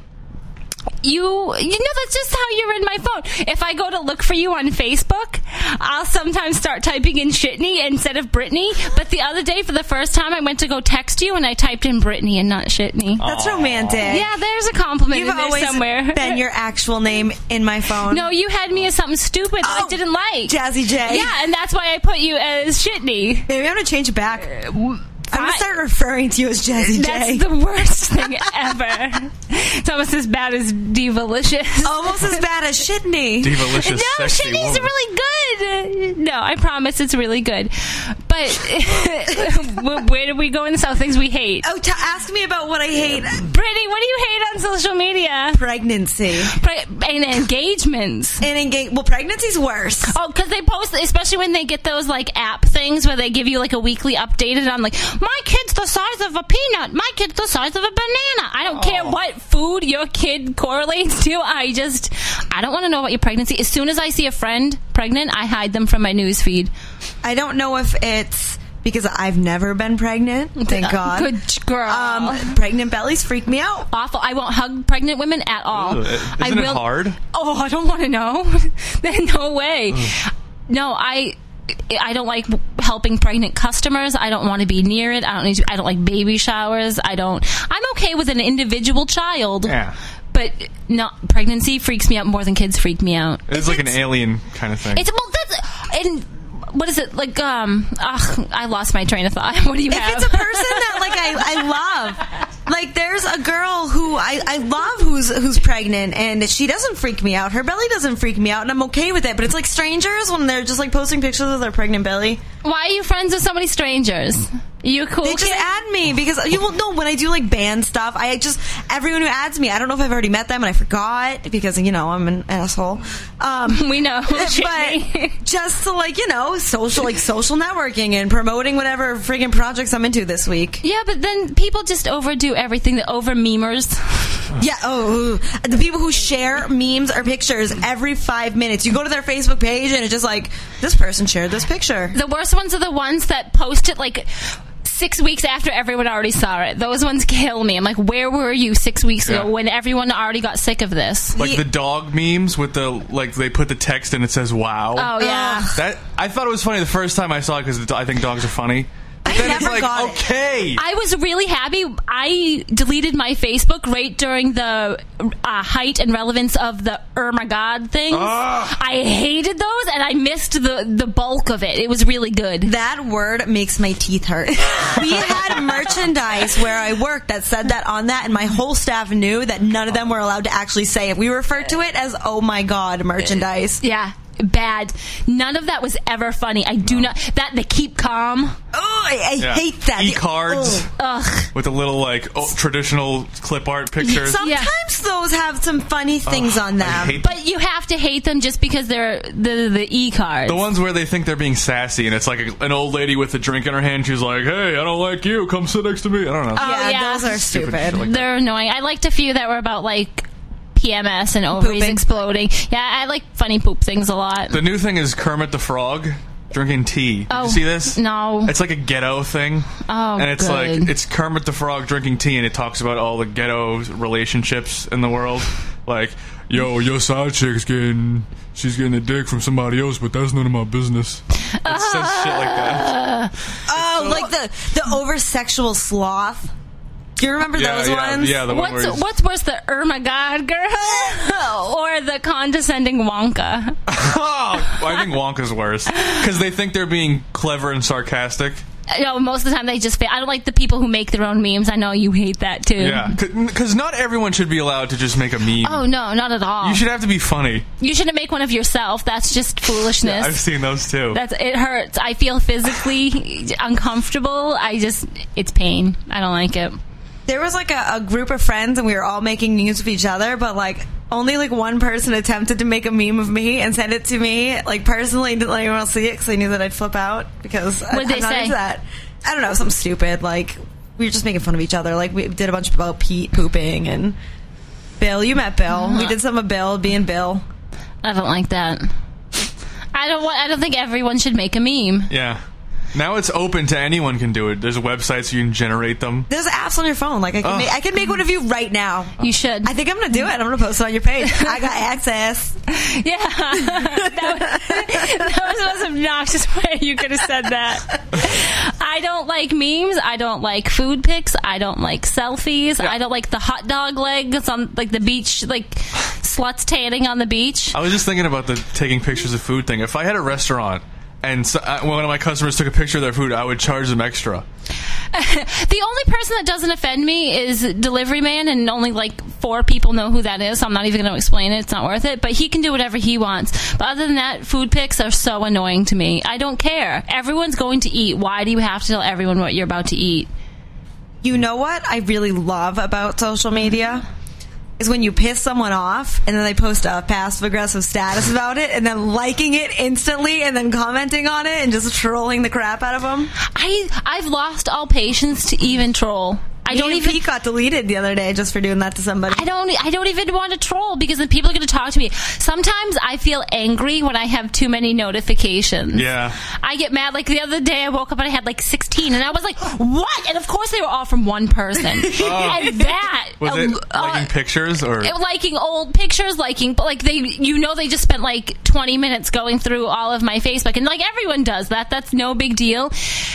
you you know that's just how you're in my phone. If I go to look for you on Facebook, I'll sometimes start typing in shitney instead of Brittany. But the other day for the first time I went to go text you and I typed in Brittany and not shitney. That's romantic. Yeah, there's a compliment You've in there always somewhere. been your actual name in my phone. no, you had me as something stupid that I Oh, didn't like. Jazzy J. Yeah, and that's why I put you as shitney. Maybe I'm gonna change it back. Uh, I'm gonna start referring to you as Jazzy That's the worst thing ever. It's almost as bad as Divalicious. Almost as bad as Shitney. Divalicious no, sexy Shitty's woman. really good. No, I promise it's really good. But where do we go in this? Oh, things we hate. Oh, t- ask me about what I hate. Brittany, what do you hate on social media? Pregnancy Pre- and engagements. and engage. Well, pregnancy's worse. Oh, because they post, especially when they get those like app things where they give you like a weekly updated on like my kid's the size of a peanut, my kid's the size of a banana. I don't care oh. what food your kid correlates to. I just I don't want to know about your pregnancy. As soon as I see a friend pregnant, I hide them from my news feed. I don't know if it's because I've never been pregnant. Thank God. Good girl. Um, pregnant bellies freak me out. Awful. I won't hug pregnant women at all. Ugh, I isn't it will- hard? Oh, I don't want to know. no way. No, I. I don't like helping pregnant customers. I don't want to be near it. I don't need to, I don't like baby showers. I don't. I'm okay with an individual child. Yeah. But not pregnancy freaks me out more than kids freak me out. It's like an alien kind of thing. It's well, that's and what is it like? Um, ugh, I lost my train of thought. What do you if have? it's a person that like I, I love like there's a girl who I, I love who's who's pregnant and she doesn't freak me out her belly doesn't freak me out and i'm okay with it but it's like strangers when they're just like posting pictures of their pregnant belly Why are you friends with so many strangers? You cool they just kid? add me because you will know when I do like band stuff. I just everyone who adds me. I don't know if I've already met them and I forgot because you know I'm an asshole. Um, we know. but just to like you know social like social networking and promoting whatever friggin' projects I'm into this week. yeah, but then people just overdo everything. The over memers. Yeah. Oh, the people who share memes or pictures every five minutes. You go to their Facebook page and it's just like this person shared this picture. The worst ones are the ones that post it like six weeks after everyone already saw it. Those ones kill me. I'm like, where were you six weeks Yeah. ago when everyone already got sick of this? Like Ye- the dog memes with the like they put the text and it says "Wow." Oh yeah. That I thought it was funny the first time I saw it because I think dogs are funny. But I then it's never like, got it. okay, I was really happy. I deleted my Facebook right during the uh, height and relevance of the "Oh my God" things. Ah. I hated those, and I missed the the bulk of it. It was really good. That word makes my teeth hurt. we had merchandise where I worked that said that on that, and my whole staff knew that none of them were allowed to actually say it. We referred to it as "Oh my god" merchandise. Yeah, bad. None of that was ever funny. I do not. That the keep calm. Oh, I, I Yeah. hate that. E-cards. Ugh. Ugh. with the little like oh, traditional clip art pictures. Sometimes those have some funny things on them. I hate But you have to hate them just because they're the the e cards. the ones where they think they're being sassy, and it's like a, an old lady with a drink in her hand. She's like, "Hey, I don't like you. Come sit next to me." I don't know. yeah, oh, yeah. those are Stupid stupid. like. They're annoying. I liked a few that were about like PMS and ovaries Pooping. exploding. Yeah, I like funny poop things a lot. The new thing is Kermit the Frog drinking tea. Did Oh, you see oh, this? no. It's like a ghetto thing. Oh, and it's good. like it's Kermit the Frog drinking tea, and it talks about all the ghetto relationships in the world. Like, yo, your side chick's getting she's getting a dick from somebody else, but that's none of my business. It says shit like that. Oh, like the the over sexual sloth. Do you remember Yeah, those yeah, ones? yeah. The one where What's he's- what's worse, the "Oh my God" girl or the condescending Wonka? Oh, I think Wonka's worse because they think they're being clever and sarcastic. Uh, you know, most of the time they just. Fa- I don't like the people who make their own memes. I know you hate that too. Yeah, because not everyone should be allowed to just make a meme. Oh no, not at all. You should have to be funny. You shouldn't make one of yourself. That's just foolishness. I've seen those too. That's it hurts. I feel physically uncomfortable. I just it's pain. I don't like it. There was like a, a group of friends, and we were all making memes of each other, but like only like one person attempted to make a meme of me and send it to me. Like personally, didn't let anyone else see it because they knew that I'd flip out because I, What'd they I'm not say? into that. I don't know, something stupid. Like we were just making fun of each other. Like we did a bunch about Pete pooping and Bill. You met Bill. Uh-huh. We did some of Bill being Bill. I don't like that. I don't want. I don't think everyone should make a meme. yeah. Now it's open to anyone can do it. There's websites so you can generate them. There's apps on your phone. Like I can, Oh. make, I can make one of you right now. You should. I think I'm gonna do it. I'm gonna post it on your page. I got access. yeah, that, was, that was the most obnoxious way you could have said that. I don't like memes. I don't like food pics. I don't like selfies. I don't like the hot dog legs on like the beach, like sluts tanning on the beach. I was just thinking about the taking pictures of food thing. If I had a restaurant and so, uh, one of my customers took a picture of their food, I would charge them extra. The only person that doesn't offend me is Delivery Man, and only like four people know who that is. So I'm not even going to explain it. It's not worth it. But he can do whatever he wants. But other than that, food pics are so annoying to me. I don't care. Everyone's going to eat. Why do you have to tell everyone what you're about to eat? You know what I really love about social media? Is when you piss someone off and then they post a passive aggressive status about it and then liking it instantly and then commenting on it and just trolling the crap out of them. I I've lost all patience to even troll. I don't even. Pete got deleted the other day just for doing that to somebody. I don't. I don't even want to troll because then people are going to talk to me. Sometimes I feel angry when I have too many notifications. Yeah. I get mad. Like the other day, I woke up and I had like 16, and I was like, "What?" And of course, they were all from one person. And that Oh. Was it uh, liking pictures or? it- liking old pictures, liking, but like they, you know, they just spent like 20 minutes going through all of my Facebook, and like everyone does that. That's no big deal.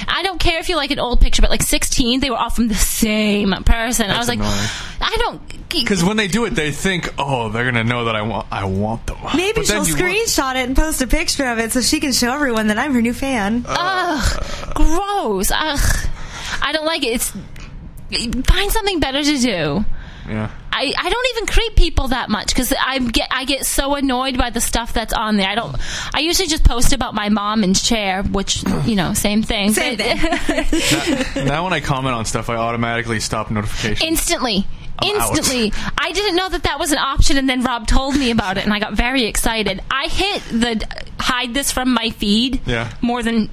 I don't care if you like an old picture, but like 16, they were all from the same same person. I was like, annoying. I don't. Because when they do it, they think, "Oh, they're gonna know that I want, I want them." Maybe But she'll you look- screenshot it and post a picture of it so she can show everyone that I'm her new fan. Ugh, gross. Ugh, I don't like it. It's find something better to do. Yeah. I, I don't even creep people that much because I get I get so annoyed by the stuff that's on there. I don't. I usually just post about my mom and Cher, which you know, same thing. Same But- thing. Now, when I comment on stuff, I automatically stop notifications. instantly. I'm out. Instantly. I didn't know that that was an option, and then Rob told me about it, and I got very excited. I hit the hide this from my feed Yeah. more than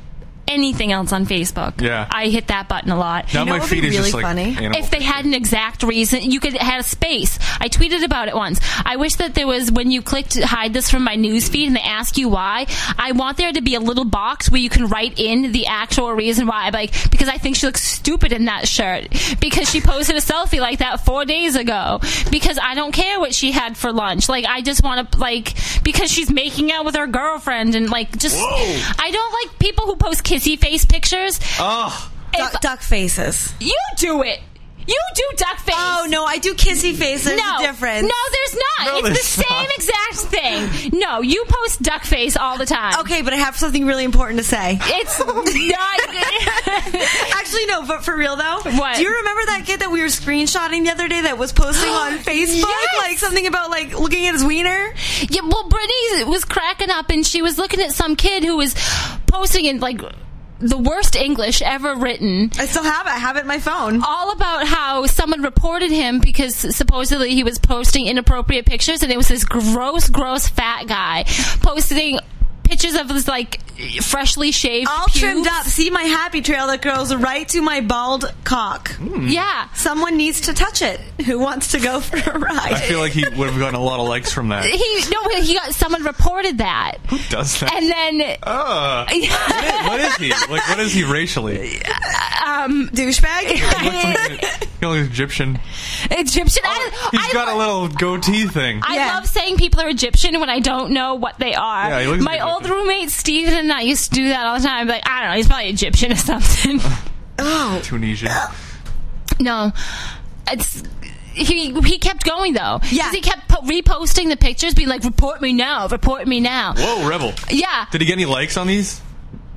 anything else on Facebook. Yeah. I hit that button a lot. now know my what would be feed is really just like funny? if they had an exact reason, you could have a space. I tweeted about it once. I wish that there was when you clicked hide this from my news feed and they ask you why. I want there to be a little box where you can write in the actual reason why. Like because I think she looks stupid in that shirt because she posted a selfie like that four days ago. Because I don't care what she had for lunch. Like I just want to like because she's making out with her girlfriend and like just Whoa. I don't like people who post kissy face pictures. Oh, If- Duck, duck faces. you do it. You do duck face. Oh no, I do kissy face. There's no, a difference. No, there's not. No, it's the there's same exact thing. No, you post duck face all the time. Okay, but I have something really important to say. It's not. Actually, no, but for real though. What? Do you remember that kid that we were screenshotting the other day that was posting on Facebook? Yes! Like something about like looking at his wiener? yeah, well, Brittany was cracking up and she was looking at some kid who was posting and like the worst English ever written. I still have it. I have it in my phone. all about how someone reported him because supposedly he was posting inappropriate pictures, and it was this gross, gross fat guy posting pictures of this like freshly shaved, All pubes. trimmed up. See my happy trail that goes right to my bald cock. Yeah. Someone needs to touch it. Who wants to go for a ride? I feel like he would have gotten a lot of likes from that. He no, he got someone reported that, Who does that? and then Uh, what is he? Like, what is he racially? um, douchebag. He looks like, he Egyptian. Egyptian. I, He's I, got a little goatee thing. I Yeah. love saying people are Egyptian when I don't know what they are. Yeah, he looks My like old roommate Steven and I used to do that all the time. Like I don't know, he's probably Egyptian or something. oh, Tunisian. No, it's he. He kept going though. Yeah. he kept po- reposting the pictures, being like, "Report me now, report me now." Whoa, rebel. Yeah, Did he get any likes on these?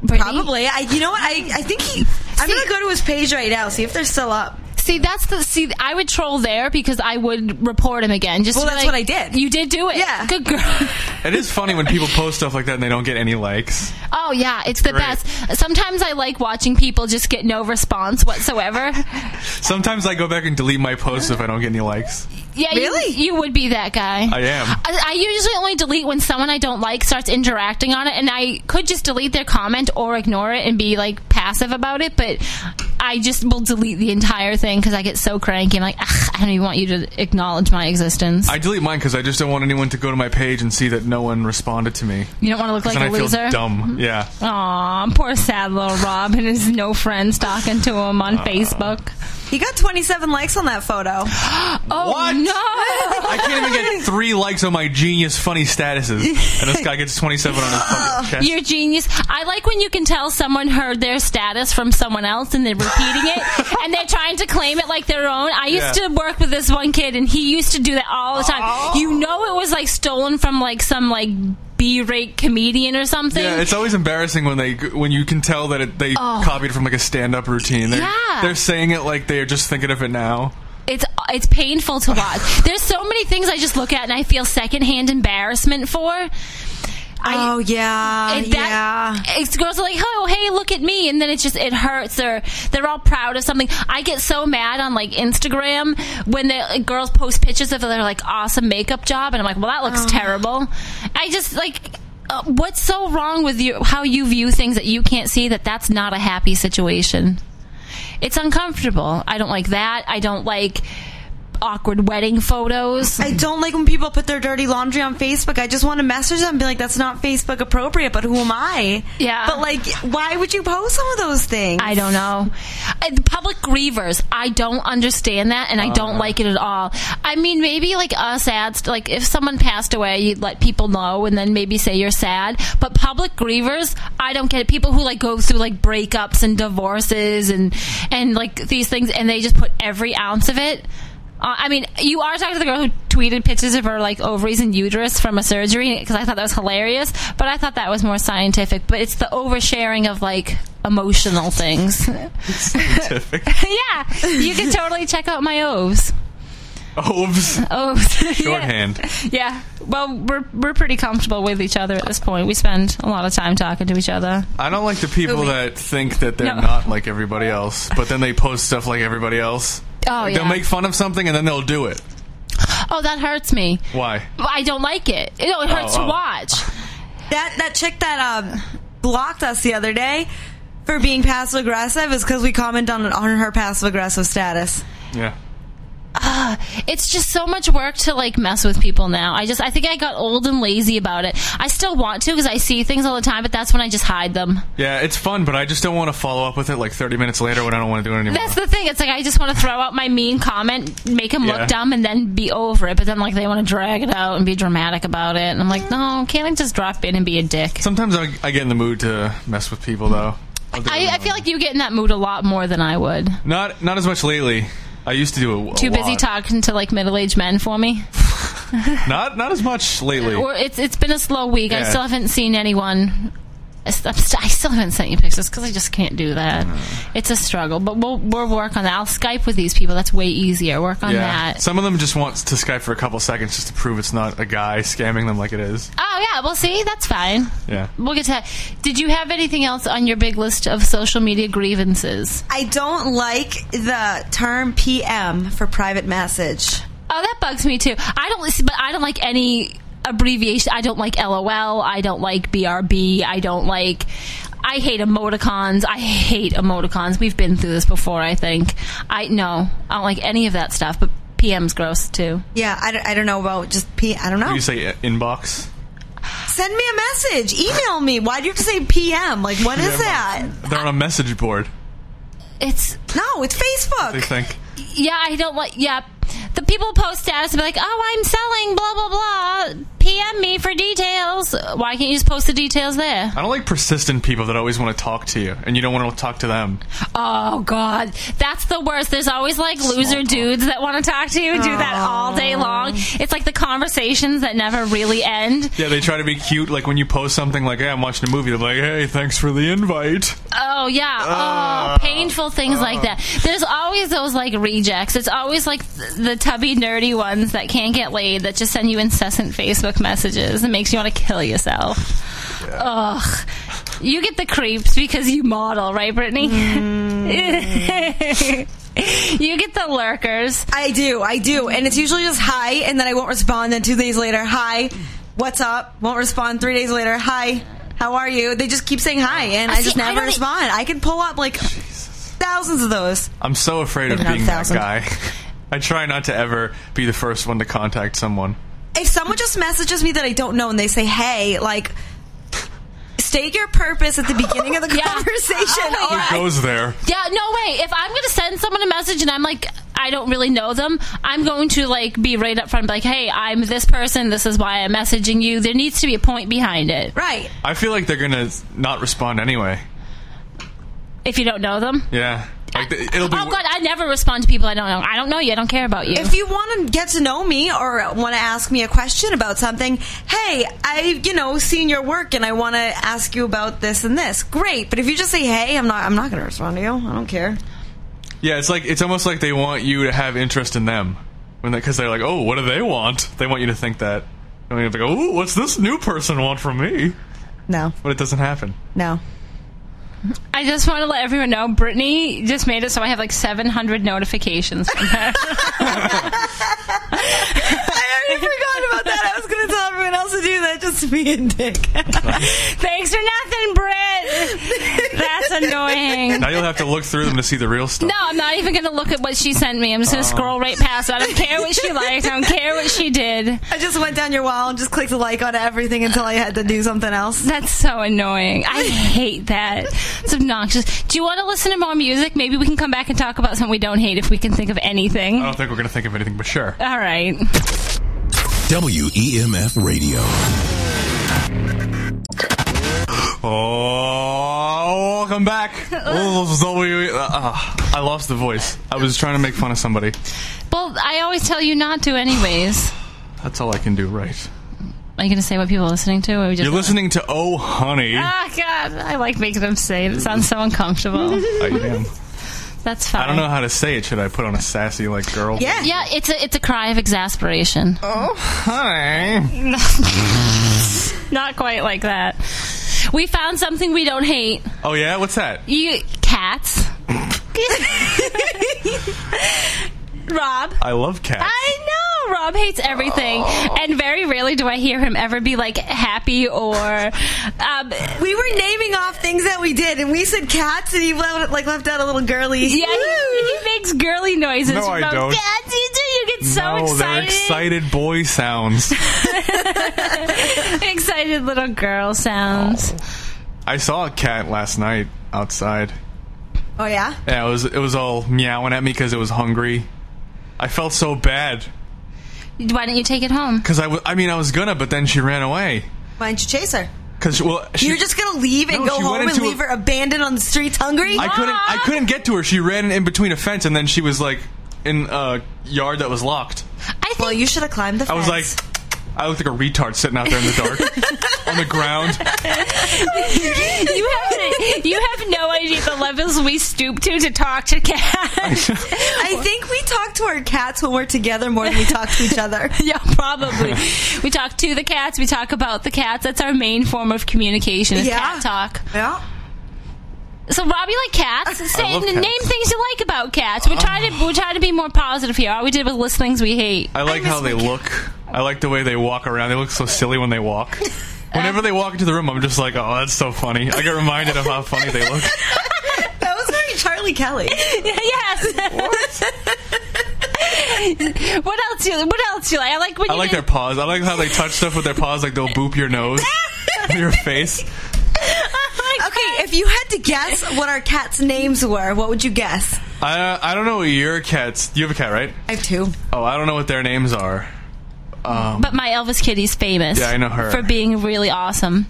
Brittany? probably. I. You know what? I. I think he. I'm See- gonna go to his page right now. See if they're still up. See, that's the see. I would troll there because I would report him again. Just Well, that's like, what I did. You did do it. Yeah. good girl. It is funny when people post stuff like that and they don't get any likes. Oh yeah, it's the Great. best. Sometimes I like watching people just get no response whatsoever. Sometimes I go back and delete my posts if I don't get any likes. Yeah, you- Really? you, would be that guy. I am. I, I usually only delete when someone I don't like starts interacting on it, and I could just delete their comment or ignore it and be like passive about it. But I just will delete the entire thing because I get so cranky. I'm like, "Ugh, I don't even want you to acknowledge my existence. I delete mine because I just don't want anyone to go to my page and see that no one responded to me. you don't want to look like then a I feel loser. dumb. Mm-hmm. Yeah. Aw, poor sad little Rob and his no friends talking to him on uh. Facebook. He got 27 likes on that photo. Oh What? no! I can't even get three likes on my genius funny statuses, and this guy gets 27 on his fucking chest. You're genius. I like when you can tell someone heard their status from someone else and they're repeating it and they're trying to claim it like their own. I used Yeah. to work with this one kid and he used to do that all the time. You know it was like stolen from like some like B-rate comedian or something. Yeah, it's always embarrassing when they when you can tell that it, they Oh. copied from like a stand-up routine. They're, Yeah. they're saying it like they're just thinking of it now. it's it's painful to watch. There's so many things I just look at and I feel secondhand embarrassment for. I, oh yeah, It- that, yeah. It's girls are like, oh, hey, look at me, and then it just it hurts. Or they're all proud of something. I get so mad on like Instagram when the like, girls post pictures of their like awesome makeup job, and I'm like, well, that looks terrible. I just like. Uh, what's so wrong with you? How you view things that you can't see that that's not a happy situation. It's uncomfortable. I don't like that. I don't like. Awkward wedding photos. I don't like when people put their dirty laundry on Facebook. I just want to message them and be like, that's not Facebook appropriate, but who am I? Yeah. But like, why would you post some of those things? I don't know. Uh, the public grievers, I don't understand that, and I don't Uh. like it at all. I mean, maybe like us ads, like if someone passed away, you'd let people know, and then maybe say you're sad. But public grievers, I don't get it. People who like go through like breakups and divorces and and like these things, and they just put every ounce of it. Uh, I mean, you are talking to the girl who tweeted pictures of her like ovaries and uterus from a surgery because I thought that was hilarious. But I thought that was more scientific. But it's the oversharing of like emotional things. Scientific. yeah, you can totally check out my oves. Oves. Oves. Yeah. Shorthand. Yeah. Well, we're we're pretty comfortable with each other at this point. We spend a lot of time talking to each other. I don't like the people that think that they're No. not like everybody else, but then they post stuff like everybody else. Oh yeah. They'll make fun of something and then they'll do it. oh, that hurts me. Why? I don't like it. You it hurts Oh, to oh. watch. that that chick that um, blocked us the other day for being passive aggressive is because we comment on on her passive aggressive status. Yeah. Ah, it's just so much work to like mess with people now. I just I think I got old and lazy about it. I still want to because I see things all the time, but that's when I just hide them. Yeah, it's fun, but I just don't want to follow up with it like 30 minutes later when I don't want to do it anymore. That's the thing. It's like I just want to throw out my mean comment, make them Yeah. look dumb, and then be over it. But then like they want to drag it out and be dramatic about it, and I'm like, no, can't I just drop in and be a dick? Sometimes I, I get in the mood to mess with people, though. I'll do it I, I feel like you get in that mood a lot more than I would. not not as much lately. I used to do it. a Too busy lot. talking to like middle aged men for me. Not not as much lately. Or it's it's been a slow week. I still haven't seen anyone. I st- I'm st- I still haven't sent you pictures because I just can't do that. Hmm. It's a struggle, but we'll we'll work on that. I'll Skype with these people. That's way easier. Work on yeah. that. Some of them just want to Skype for a couple seconds just to prove it's not a guy scamming them like it is. Oh yeah, well see, that's fine. Yeah. We'll get to that. Did you have anything else on your big list of social media grievances? I don't like the term PM for private message. Oh, that bugs me too. I don't listen, but I don't like any abbreviation. I don't like LOL. I don't like BRB. I don't like. I hate emoticons. I hate emoticons. We've been through this before. I think. I no. I don't like any of that stuff. But PM's gross too. Yeah, I don't, I don't know about just P. I don't know. You say uh, inbox. Send me a message. Email me. Why do you have to say PM? Like, what is that? They're on a message board. It's No, it's They Facebook. think. yeah. I don't like. Yeah. The people post status and be like, "Oh, I'm selling blah blah blah." PM me for details. Why can't you just post the details there? I don't like persistent people that always want to talk to you and you don't want to talk to them. Oh God, that's the worst. There's always like loser talk. dudes that want to talk to you, do that all day long. It's like the conversations that never really end. Yeah, they try to be cute. Like when you post something like, "Hey, I'm watching a movie," they're like, "Hey, thanks for the invite." Oh yeah, Ah. oh painful things like that. There's always those like rejects. It's always like the tubby nerdy ones that can't get laid that just send you incessant Facebook messages. It makes you want to kill yourself. Ugh. You get the creeps because you model, right, Brittany? Mm. you get the lurkers. I do, I do, and it's usually just hi, and then I won't respond. Then two days later, hi, what's up? Won't respond. Three days later, hi, how are you? They just keep saying hi, and I, see, just I never don't e- respond. I can pull up like thousands of those. I'm so afraid of Maybe not being that guy. I try not to ever be the first one to contact someone. If someone just messages me that I don't know and they say hey, like. State your purpose at the beginning of the Yeah. conversation. Oh, or yeah. Goes there. Yeah, no way. If I'm going to send someone a message and I'm like, I don't really know them, I'm going to like be right up front, like, hey, I'm this person. This is why I'm messaging you. There needs to be a point behind it. right. I feel like they're gonna not respond anyway. If you don't know them. Yeah, like th- it'll be. Oh God, I never respond to people I don't know. I don't know you. I don't care about you. If you want to get to know me or want to ask me a question about something, hey, I've you know seen your work and I want to ask you about this and this. Great, but if you just say hey, I'm not I'm not going to respond to you. I don't care. yeah, it's like it's almost like they want you to have interest in them when because they, are like, oh, what do they want? They want you to think that. I mean, like, oh, what's this new person want from me? No, But it doesn't happen. no. I just want to let everyone know, Brittany just made it so I have like 700 notifications from her. I already forgot about that. I was going to tell everyone else to do that, just me and Dick. Thanks for nothing, Britt. That's annoying. Now you'll have to look through them to see the real stuff. No, I'm not even going to look at what she sent me. I'm just going to oh. scroll right past it. I don't care what she liked. I don't care what she did. I just went down your wall and just clicked the like on everything until I had to do something else. That's so annoying. I hate that. It's obnoxious. Do you want to listen to more music? Maybe we can come back and talk about something we don't hate if we can think of anything. I don't think we're going to think of anything, but sure. All right. WEMF Radio. Oh, welcome back. Oh, uh, I lost the voice. I was trying to make fun of somebody. Well, I always tell you not to, anyways. That's all I can do, right? Are you going to say what people are listening to? Or we just You're listening to Oh Honey. Ah, God. I like making them say it. It sounds so uncomfortable. I am. That's fine. I don't know how to say it. Should I put on a sassy like girl? Yeah. Yeah, it's a it's a cry of exasperation. Oh honey. Not quite like that. We found something we don't hate. Oh yeah, what's that? You cats. Rob. I love cats. I know Rob hates everything, and very rarely do I hear him ever be like happy or. Um, We were naming off things that we did, and we said cats, and he left, like left out a little girly. yeah, he, he makes girly noises. No, I don't. Cats, you do. You get so no, they're excited. excited boy sounds. Excited little girl sounds. I saw a cat last night outside. Oh yeah. Yeah, it was it was all meowing at me because it was hungry. I felt so bad Why didn't you take it home? because I, w- I mean I was gonna, but then she ran away. Why didn't you chase her? Because well, she, You're just gonna leave and No, go she home and into a- leave her abandoned on the streets, hungry? I couldn't I couldn't get to her. She ran in between a fence and then she was like in a yard that was locked. I think well, you should have climbed the fence. I was like, I looked like a retard sitting out there in the dark on the ground. you have you have no idea the levels we stoop to to talk to cats. I think we talk to our cats when we're together more than we talk to each other. yeah, probably. We talk to the cats. We talk about the cats. That's our main form of communication. Is Yeah. cat talk. Yeah. So, Rob, you like cats? Say love name things you like about cats. We're trying to we're trying to be more positive here. All we did was list things we hate. I like miss how they cat. look. I like the way they walk around. They look so silly when they walk. Whenever they walk into the room, I'm just like, oh, that's so funny. I get reminded of how funny they look. That was very Charlie Kelly. yes. what else? You, what else you like? I like when I you like did- their paws. I like how they touch stuff with their paws, like they'll boop your nose, your face. Okay, if you had to guess what our cats' names were, what would you guess? I uh, I don't know what your cats. You have a cat, right? I have two. Oh, I don't know what their names are. Um, But my Elvis Kitty's famous. Yeah, I know her. for being really awesome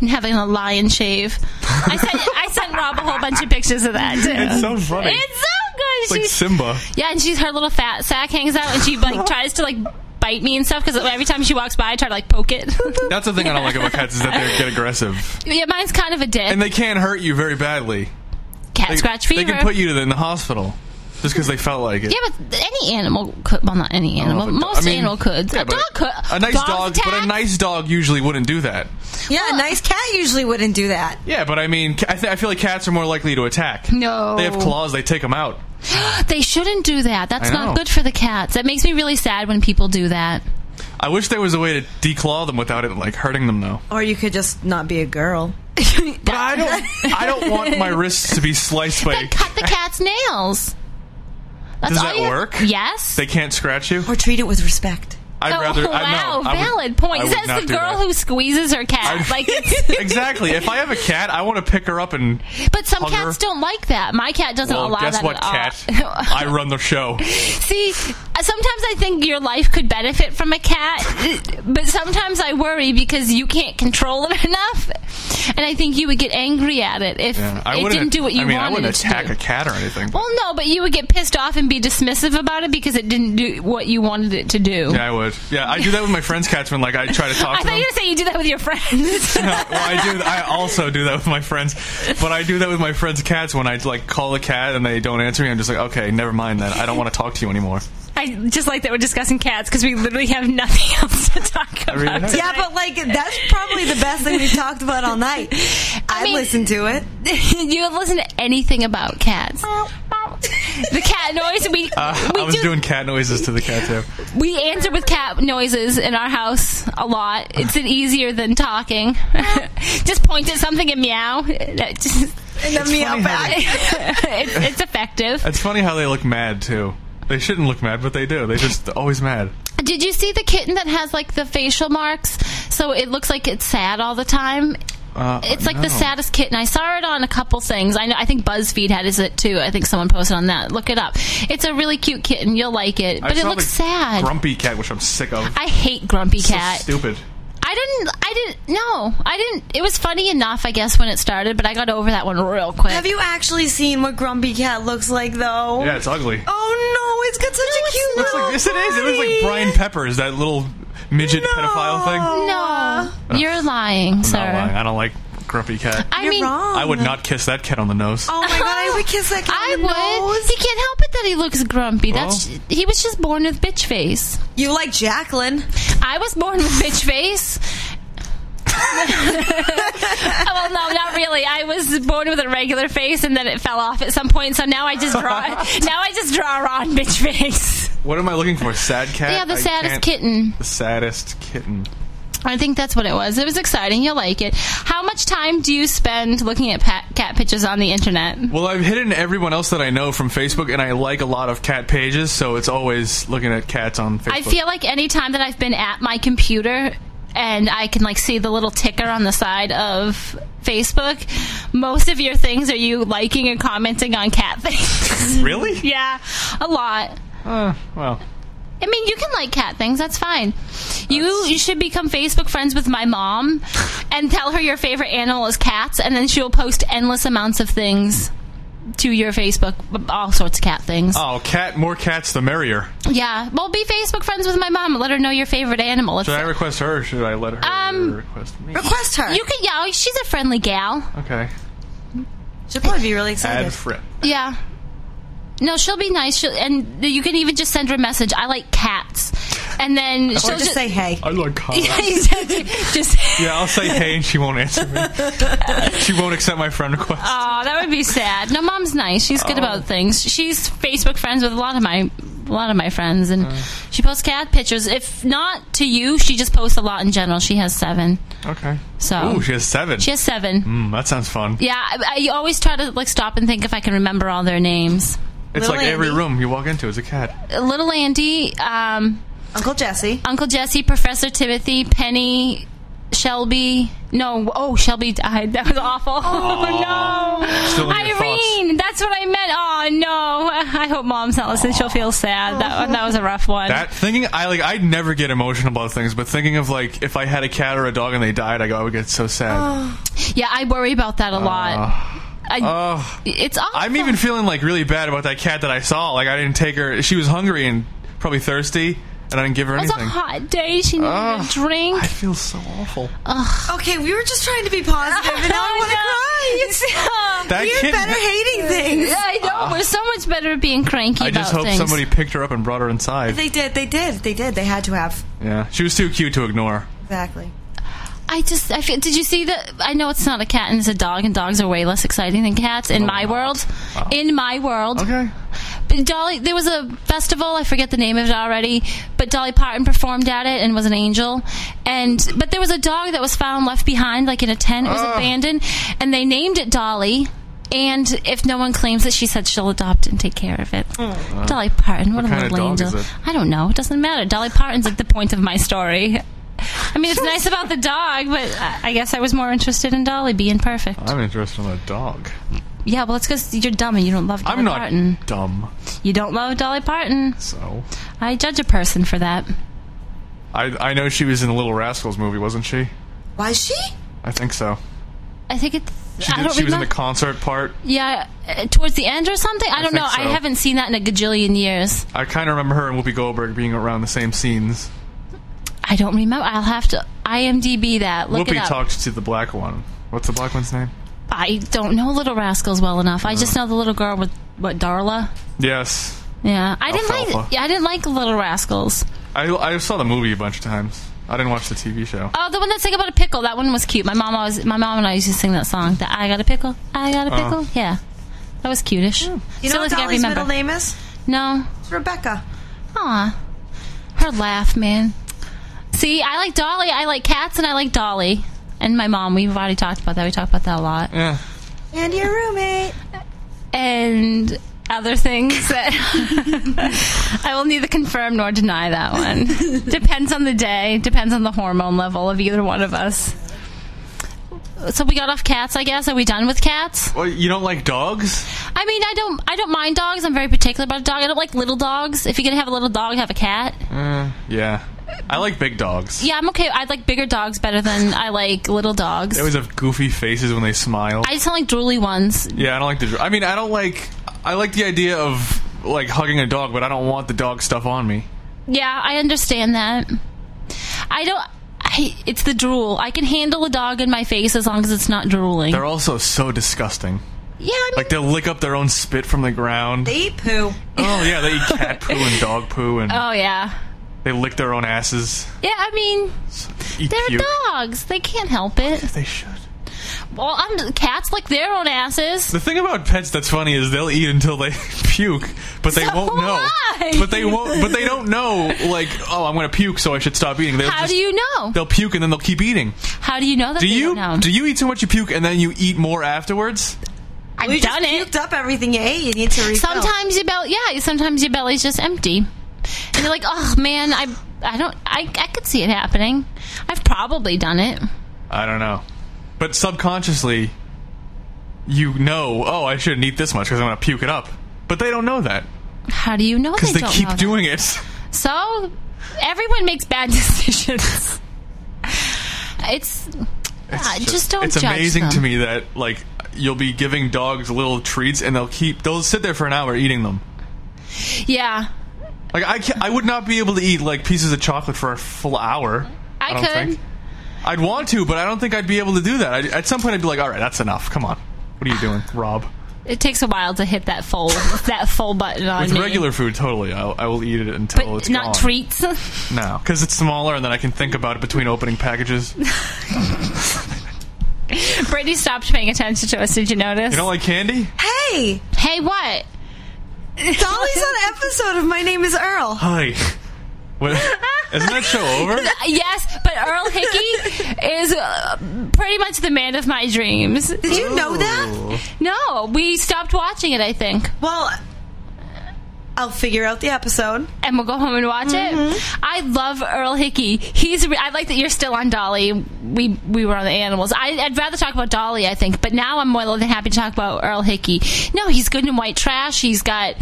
and having a lion shave. I sent I sent Rob a whole bunch of pictures of that. Too. It's so funny. It's so good. it's like She's- Simba. yeah, and she's her little fat sack hangs out, and she like tries to like bite me and stuff because every time she walks by, I try to like poke it. That's the thing I don't like about cats is that they get aggressive yeah, mine's kind of a dick. and they can't hurt you very badly. Cat They, scratch they can put you in the hospital just because they felt like it. yeah, but any animal could. Well, not any I don't know animal. if do- Most I mean, animal could. yeah, a dog could. A nice Dogs dog, but a nice dog usually wouldn't do that. Yeah, a nice cat usually wouldn't do that. Yeah, but I mean, I, th- I feel like cats are more likely to attack. No. They have claws, they take them out. They shouldn't do that. That's not good for the cats. That makes me really sad when people do that. I wish there was a way to declaw them without it like hurting them though. Or you could just not be a girl. But I don't I don't want my wrists to be sliced by Then cut the cat's nails. That's Does all that you have- work? Yes. They can't scratch you? Or treat it with respect. I'd oh, rather I, wow, no, I would- valid point. I would Says not the girl that. who squeezes her cat. like, exactly. If I have a cat, I want to pick her up and. but some Hug her. cats don't like that. My cat doesn't Well, allow guess that what, at all. cat? I run the show. See, sometimes I think your life could benefit from a cat, but sometimes I worry because you can't control it enough, and I think you would get angry at it if Yeah, I it didn't do what you I mean, wanted I wouldn't attack a cat or anything. Well, no, but you would get pissed off and be dismissive about it because it didn't do what you wanted it to do. yeah, I would. Yeah, I do that with my friends' cats when like I try to talk I to thought them. you were saying you do that with your friends. well, I do. I also do that with my friends, but I do that with my friends' cats when I like call a cat and they don't answer me. I'm just like, okay, never mind then. I don't want to talk to you anymore. I just like that we're discussing cats because we literally have nothing else to talk about. really Yeah, but like that's probably the best thing we've talked about all night. I mean- listened to it. you would listen to anything about cats. The cat noise. We Uh, we I was do, doing cat noises to the cat too. we answer with cat noises in our house a lot. It's easier than talking. just point at something and meow. Just- And then meow funny how back. it's, it's effective. It's funny how they look mad too. They shouldn't look mad, but they do. They just always mad. Did you see the kitten that has like the facial marks? So it looks like it's sad all the time. Uh, It's like no. the saddest kitten. I saw it on a couple things. I know. I think BuzzFeed had is it too. I think someone posted on that. Look it up. It's a really cute kitten. You'll like it, I but it saw looks the sad. Grumpy cat, which I'm sick of. I hate Grumpy So Cat. stupid. I didn't. I didn't. No, I didn't. It was funny enough, I guess, when it started, but I got over that one real quick. Have you actually seen what Grumpy Cat looks like, though? Yeah, it's ugly. Oh no, it's got such a cute looks little like, yes, it is. It looks like. Brian Peppers, that little midget pedophile thing. No, you're lying, sir. Not lying. I don't like Grumpy Cat. I You're mean, wrong. I would not kiss that cat on the nose. Oh my god, I would kiss that cat I on the would. nose. He can't help it that he looks grumpy. That's he was just born with bitch face. You like Jacqueline? I was born with bitch face. well, no, not really. I was born with a regular face, and then it fell off at some point. So now I just draw. now I just draw on bitch face. What am I looking for? Sad cat? Yeah, the I saddest kitten. The saddest kitten. I think that's what it was. It was exciting. You'll like it. How much time do you spend looking at pat- cat pictures on the internet? Well, I've hidden everyone else that I know from Facebook, and I like a lot of cat pages, so it's always looking at cats on Facebook. I feel like any time that I've been at my computer and I can like see the little ticker on the side of Facebook, most of your things are you liking and commenting on cat things. really? yeah, a lot. Uh, well, I mean, you can like cat things. That's fine. You you should become Facebook friends with my mom and tell her your favorite animal is cats, and then she'll post endless amounts of things to your Facebook, all sorts of cat things. oh, cat. More cats, the merrier. Yeah. Well, be Facebook friends with my mom. Let her know your favorite animal. It's- Should I request her, or should I let her Um, request me? Request her. you can. Yeah, she's a friendly gal. Okay. She'll probably be really excited. Add friend. Yeah. No, she'll be nice. She'll, and you can even just send her a message. I like cats, and then or she'll just say hey. I like cats. Yeah, exactly. Just. Yeah, I'll say hey, and she won't answer me. she won't accept my friend request. Oh, that would be sad. No, mom's nice. She's good about things. She's Facebook friends with a lot of my a lot of my friends, and she posts cat pictures. If not to you, she just posts a lot in general. She has seven. Okay. So Ooh, she has seven. she has seven. Mm, that sounds fun. Yeah, I, I always try to like stop and think if I can remember all their names. It's Little like every Andy. room you walk into is a cat. Little Andy, um, Uncle Jesse. Uncle Jesse, Professor Timothy, Penny, Shelby. No, oh, Shelby died. That was awful. Oh, no. Still in your Irene, that's what I meant. Oh no. I hope mom's not listening. She'll feel sad. That one, that was a rough one. That thinking, I like. I'd never get emotional about things, but thinking of like if I had a cat or a dog and they died, I go, I would get so sad. yeah, I worry about that a lot. I, Oh, it's awful. I'm even feeling like really bad about that cat that I saw. Like I didn't take her. She was hungry and probably thirsty, and I didn't give her It was a anything. hot day. She needed Ugh. a drink. I feel so awful. Okay, we were just trying to be positive, and now I want to cry. Uh, that You're kid- better hating things. I know. we're so much better at being cranky I about just hope things. somebody picked her up and brought her inside. They did. They did. They did. They had to have. Yeah, she was too cute to ignore. Exactly. I just, I feel. Did you see that? I know it's not a cat and it's a dog, and dogs are way less exciting than cats in my world. In my world, Okay. But Dolly, there was a festival. I forget the name of it already, but Dolly Parton performed at it and was an angel. And but there was a dog that was found left behind, like in a tent. It was Ah. abandoned, and they named it Dolly. And if no one claims it, she said she'll adopt and take care of it. Dolly Parton, what, What a little angel. I don't know. It doesn't matter. Dolly Parton's like the point of my story. I mean, it's nice about the dog, but I I guess I was more interested in Dolly being perfect. I'm interested in a dog. Yeah, well, it's because you're dumb and you don't love Dolly I'm not Parton. dumb, You don't love Dolly Parton. so I judge a person for that. I I know she was in the Little Rascals movie, wasn't she? Was she? I think so. I think it's. She, I did, don't she was in remember. the concert part. yeah, uh, towards the end or something. I, don't think know. I so. haven't seen that in a gajillion years. I kind of remember her and Whoopi Goldberg being around the same scenes. I don't remember. I'll have to IMDb that. Look Whoopi it up. talked to the black one. What's the black one's name? I don't know Little Rascals well enough. I just uh. know the little girl with what Darla. Yes, Yeah, I didn't Alfalfa. like. Yeah, I didn't like Little Rascals. I I saw the movie a bunch of times. I didn't watch the TV show. Oh, the one that sang about a pickle. That one was cute. My mom always, my mom and I used to sing that song. That I got a pickle. I got a Oh. pickle. Yeah, That was cutish. Hmm. You know Still what can't Dolly's remember. middle name is? No. It's Rebecca. Aw. Her laugh, man. See, I like Dolly. I like cats, and I like Dolly. And my mom. We've already talked about that. We talk about that a lot. Yeah. And your roommate. And other things that I will neither confirm nor deny that one. Depends on the day. Depends on the hormone level of either one of us. So we got off cats, I guess. Are we done with cats? Well, you don't like dogs? I mean, I don't. I don't mind dogs. I'm very particular about a dog. I don't like little dogs. If you're gonna have a little dog, have a cat. Mm, yeah. I like big dogs. Yeah, I'm okay. I like bigger dogs better than I like little dogs. They always have goofy faces when they smile. I just don't like drooly ones. yeah, I don't like the. I mean, I don't like. I like the idea of like hugging a dog, but I don't want the dog stuff on me. Yeah, I understand that. I don't. I, it's the drool. I can handle a dog in my face as long as it's not drooling. They're also so disgusting. yeah, I mean, Like they'll lick up their own spit from the ground. They eat poo. oh yeah, they eat cat poo and dog poo, and oh yeah, they lick their own asses. yeah. I mean, Eat they're puke. dogs. They can't help it. They should. Well, I'm, cats lick their own asses. The thing about pets that's funny is they'll eat until they puke, but they So won't know. why? But they won't. But they don't know. Like, oh, I'm going to puke, so I should stop eating. They'll How just- do you know? They'll puke and then they'll keep eating. How do you know that? Do they you? Don't know? Do you eat so much you puke and then you eat more afterwards? I've We just done it. puked up everything you ate. You need to refill. Sometimes your belly, yeah. Sometimes your belly's just empty, and you're like, oh man, I, I don't, I, I could see it happening. I've probably done it. I don't know. But subconsciously, you know, oh, I shouldn't eat this much because I'm going to puke it up. But they don't know that How do you know because they, they, keep doing it. So everyone makes bad decisions. it's, uh, just, don't. It's amazing them. to me that like you'll be giving dogs little treats and they'll keep they'll sit there for an hour eating them. Yeah, Like I can I would not be able to eat like pieces of chocolate for a full hour. I don't could. think. I'd want to, but I don't think I'd be able to do that. I, at some point, I'd be like, "All right, that's enough. Come on, what are you doing, Rob?" it takes a while to hit that full that full button on With me. regular food, totally, I'll, I will eat it until but it's not gone. treats. No, because it's smaller, and then I can think about it between opening packages. Brittany stopped paying attention to us. Did you notice? You don't like candy? Hey, hey, what? Dolly's on episode of My Name Is Earl. Hi. What? Isn't that show over? Yes, but Earl Hickey is uh, pretty much the man of my dreams. Did you know that? Oh. No, we stopped watching it, I think, Well, I'll figure out the episode. and we'll go home and watch Mm-hmm. it. I love Earl Hickey. He's. I like that you're still on Dolly. We we were on the animals. I, I'd rather talk about Dolly, I think, but now I'm more than happy to talk about Earl Hickey. No, he's good in white trash. He's got.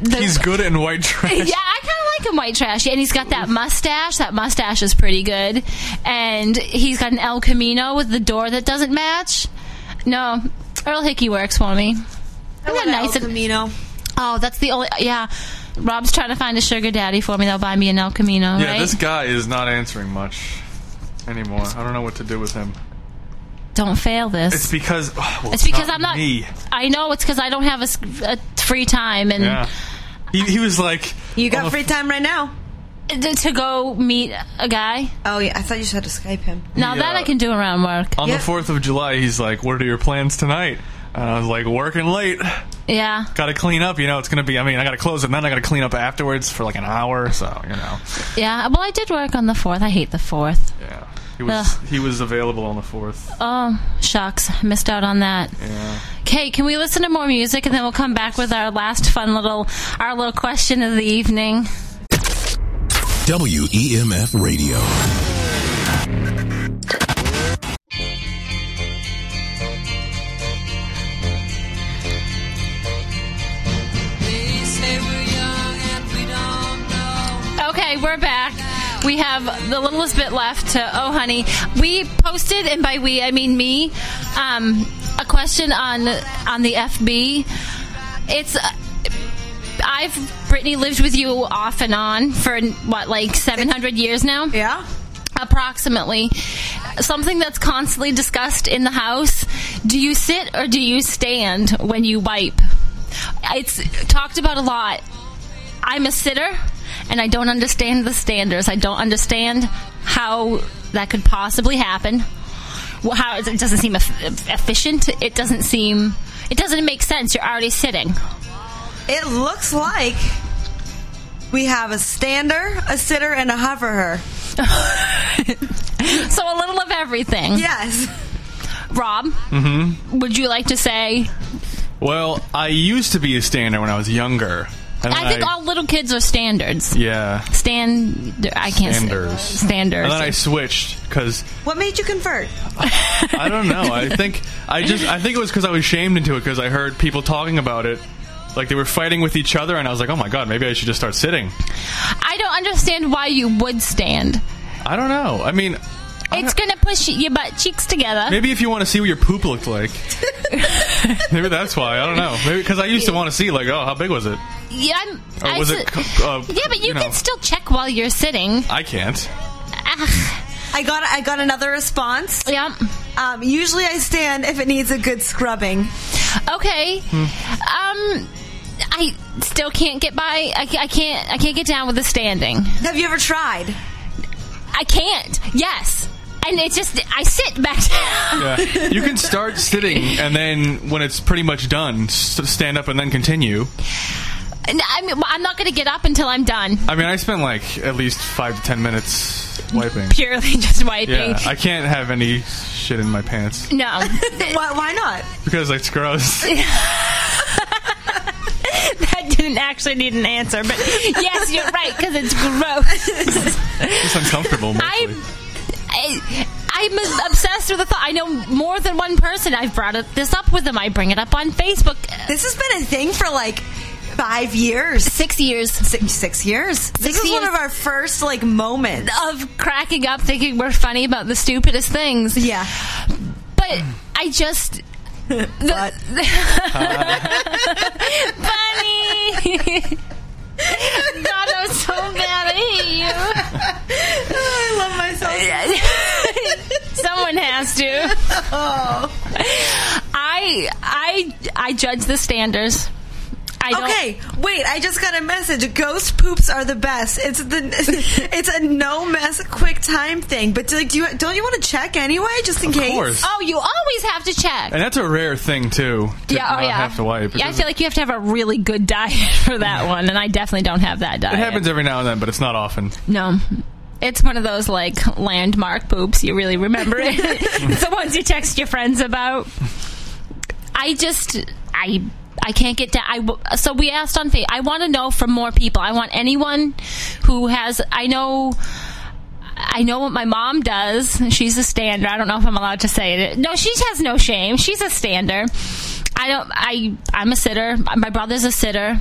The, He's good in white trash. Yeah, I kind of like him white trash, and he's got that mustache. That mustache is pretty good, and he's got an El Camino with the door that doesn't match. No, Earl Hickey works for me. I Isn't love that El nice? Camino. Oh, that's the only. Yeah, Rob's trying to find a sugar daddy for me. That'll buy me an El Camino, Yeah, right? this guy is not answering much anymore. I don't know what to do with him. Don't fail this. It's because oh, well, It's because I'm not. me. I know it's because I don't have a free time and Yeah, he, he was like, You got the free time right now. to, to go meet a guy. Oh yeah, I thought you just had to Skype him. Now He, that uh, I can do around work. On Yeah. the 4th of July, he's like, What are your plans tonight? And I was like, Working late. Yeah. Gotta clean up, you know, it's gonna be, I mean, I gotta close it, and then I gotta clean up afterwards for like an hour, so, you know. Yeah. Well, I did work on the fourth. I hate the fourth. Yeah. He was Ugh. he was available on the 4th. Oh, shucks. Missed out on that. Yeah. Okay, can we listen to more music and then we'll come back with our last fun little our little question of the evening. WEMF Radio. We have the littlest bit left to Oh Honey. We posted, and by we I mean me, um, a question on on the FB. It's uh, I've Brittany lived with you off and on for what like seven hundred years now. Yeah. approximately something that's constantly discussed in the house do you sit or do you stand when you wipe it's talked about a lot i'm a sitter and i don't understand the standards i don't understand how that could possibly happen Well, how it doesn't seem efficient it doesn't seem It doesn't make sense. You're already sitting. It looks like we have a stander, a sitter, and a hoverer. So a little of everything. Yes. Rob, mm-hmm. would you like to say? Well, I used to be a stander when I was younger. And I think then all little kids are standards. Yeah. Stand. I can't Standards. say standards. And then I switched because What made you convert? I don't know. I think I just I think it was because I was shamed into it because I heard people talking about it. Like they were fighting with each other, and I was like, "Oh my god, maybe I should just start sitting." I don't understand why you would stand. I don't know. I mean, It's gonna push your butt cheeks together. maybe if you want to see what your poop looked like, maybe that's why. I don't know. Maybe because I used to want to see, like, oh, how big was it? Yeah, I'm, Or was s- it? Uh, yeah, but you, know, can still check while you're sitting. I can't. Ah, I got I got another response. yeah. Um, usually I stand if it needs a good scrubbing. Okay. Hmm. Um, I still can't get by. I, I can't. I can't get down with the standing. Have you ever tried? I can't. Yes. And it's just I sit back down. Yeah. You can start sitting, and then when it's pretty much done, s- stand up and then continue. And I mean, I'm not going to get up until I'm done. I mean, I spent like at least five to ten minutes wiping. Purely just wiping. Yeah, I can't have any shit in my pants No. Why, why not? because it's gross. that didn't actually need an answer, but yes, you're right because it's gross. It's uncomfortable. Mostly. I'm, I, I'm obsessed with the thought. I know more than one person. I've brought it, this up with them. I bring it up on Facebook. This has been a thing for like five years, Six years six, six years. this is one of our first like moments. of cracking up, thinking we're funny about the stupidest things. Yeah, But I just. but Funny. God, I'm so bad. I hate you. I love myself. Someone has to. Oh. I I I judge the standards. I don't. Okay, wait. I just got a message. Ghost poops are the best. It's the it's a no mess, quick time thing. But like, do you don't you want to check anyway, just in Of case? course. Oh, you always have to check. And that's a rare thing too. To yeah, oh not yeah. have to wipe. Yeah, I It feel like you have to have a really good diet for that one, and I definitely don't have that diet. It happens every now and then, but it's not often. No. It's one of those like landmark poops. You really remember it. it's the ones you text your friends about. I just I I can't get down. I, so we asked on Facebook. I want to know from more people. I want anyone who has. I know. I know what my mom does. She's a stander. I don't know if I'm allowed to say it. No, she has no shame. She's a stander. I don't. I I'm a sitter. My brother's a sitter.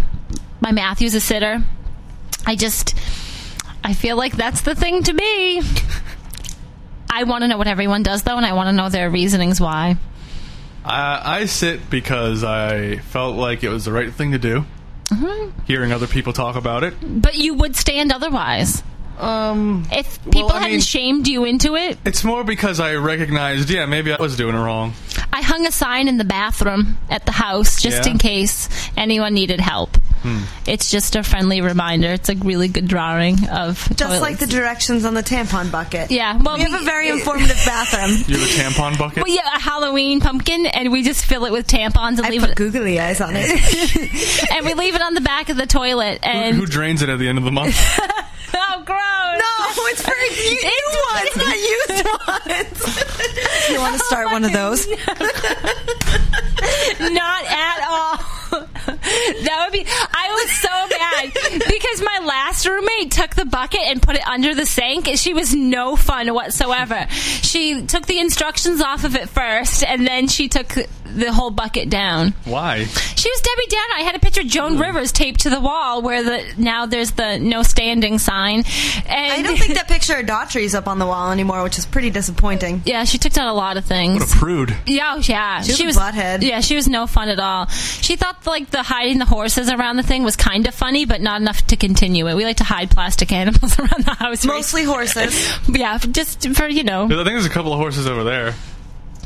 My Matthew's a sitter. I just. I feel like that's the thing to be. I want to know what everyone does, though, and I want to know their reasonings why. I, I sit because I felt like it was the right thing to do. Mm-hmm. Hearing other people talk about it. But you would stand otherwise. Um, If people I hadn't mean- shamed you into it, it's more because I recognized, yeah, maybe I was doing it wrong. I hung a sign in the bathroom at the house just Yeah? in case anyone needed help. Hmm. It's just a friendly reminder. It's a really good drawing of Just like the directions on the tampon bucket. Yeah, well, we have a very informative bathroom. You have a tampon bucket? Well, yeah, a Halloween pumpkin, and we just fill it with tampons and I leave put it, googly eyes on it. and we leave it on the back of the toilet. And Who drains it at the end of the month? oh, gross! no, it's for new ones, not used ones. you want to start one of those? Not at all. That would be. I was so mad because my last roommate took the bucket and put it under the sink. and She was no fun whatsoever. She took the instructions off of it first, and then she took the whole bucket down. Why? She was Debbie Downer. I had a picture of Joan Rivers taped to the wall where the now there's the no standing sign. And I don't think that picture of Daughtry's up on the wall anymore, which is pretty disappointing. Yeah, she took down a lot of things. What a prude. Yeah, oh, yeah. She was a butthead. Yeah, she was no fun at all. She thought like the hiding the horses around the thing was kind of funny, but not enough to continue it. We like to hide plastic animals around the house. Mostly horses. yeah, just for you know. I think there's a couple of horses over there.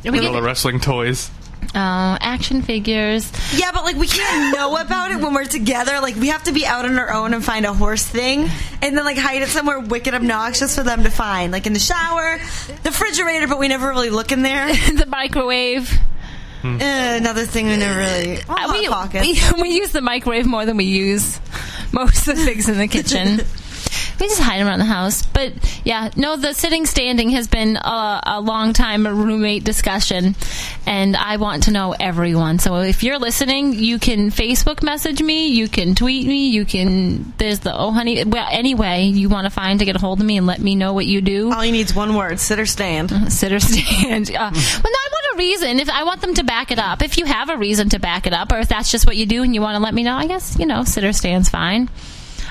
We With all the wrestling toys. Oh, action figures. Yeah, but like we can't know about it when we're together. Like we have to be out on our own and find a horse thing, and then like hide it somewhere wicked obnoxious for them to find, like in the shower, the refrigerator. But we never really look in there. the microwave. Eh, another thing we never really. Uh, Hot we, Pockets. we we use the microwave more than we use most of the things in the kitchen. We just hide them around the house. But yeah, no, the sitting standing has been a, a long time roommate discussion, and I want to know everyone. So if you're listening, you can Facebook message me, you can tweet me, you can. There's the oh honey. Well, anyway, you want to find to get a hold of me and let me know what you do. All you need is one word: sit or stand. sit or stand. Uh, well, no, I want a reason. If I want them to back it up, if you have a reason to back it up, or if that's just what you do and you want to let me know, I guess you know, sit or stand's fine.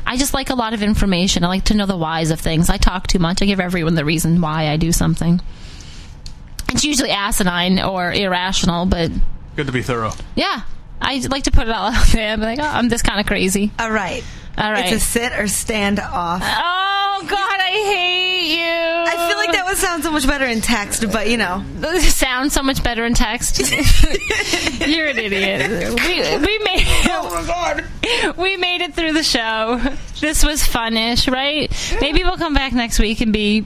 I just like a lot of information. I like to know the whys of things. I talk too much. I give everyone the reason why I do something. It's usually asinine or irrational, but Good to be thorough. yeah, I like to put it all out there. I'm like, oh, I'm this kind of crazy. All right. All right. It's a sit or stand off. Oh God, I hate you. I feel like that would sound so much better in text, but you know. sounds so much better in text. You're an idiot. We, we made Oh my god. we made it through the show. This was funnish, right? Maybe we'll come back next week and be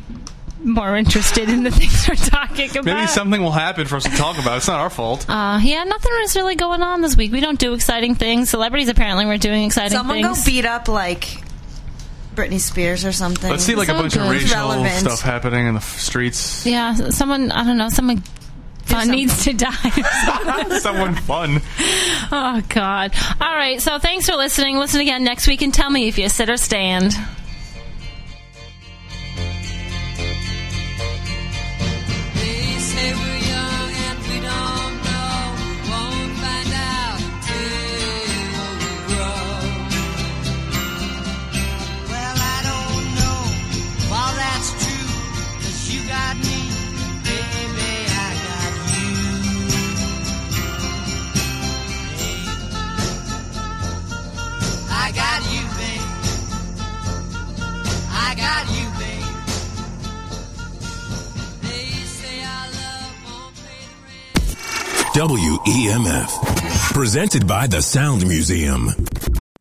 more interested in the things we're talking about. Maybe something will happen for us to talk about. It's not our fault. Uh, yeah, nothing was really going on this week. We don't do exciting things. Celebrities apparently were doing exciting things. Someone go things. beat up like Britney Spears or something. Let's see like a so bunch of racial Relevant. stuff happening in the f- streets. yeah, someone I don't know, someone fun something. needs to die. Someone fun. oh God! All right, so thanks for listening. Listen again next week and tell me if you sit or stand. WEMF. Presented by the Sound Museum.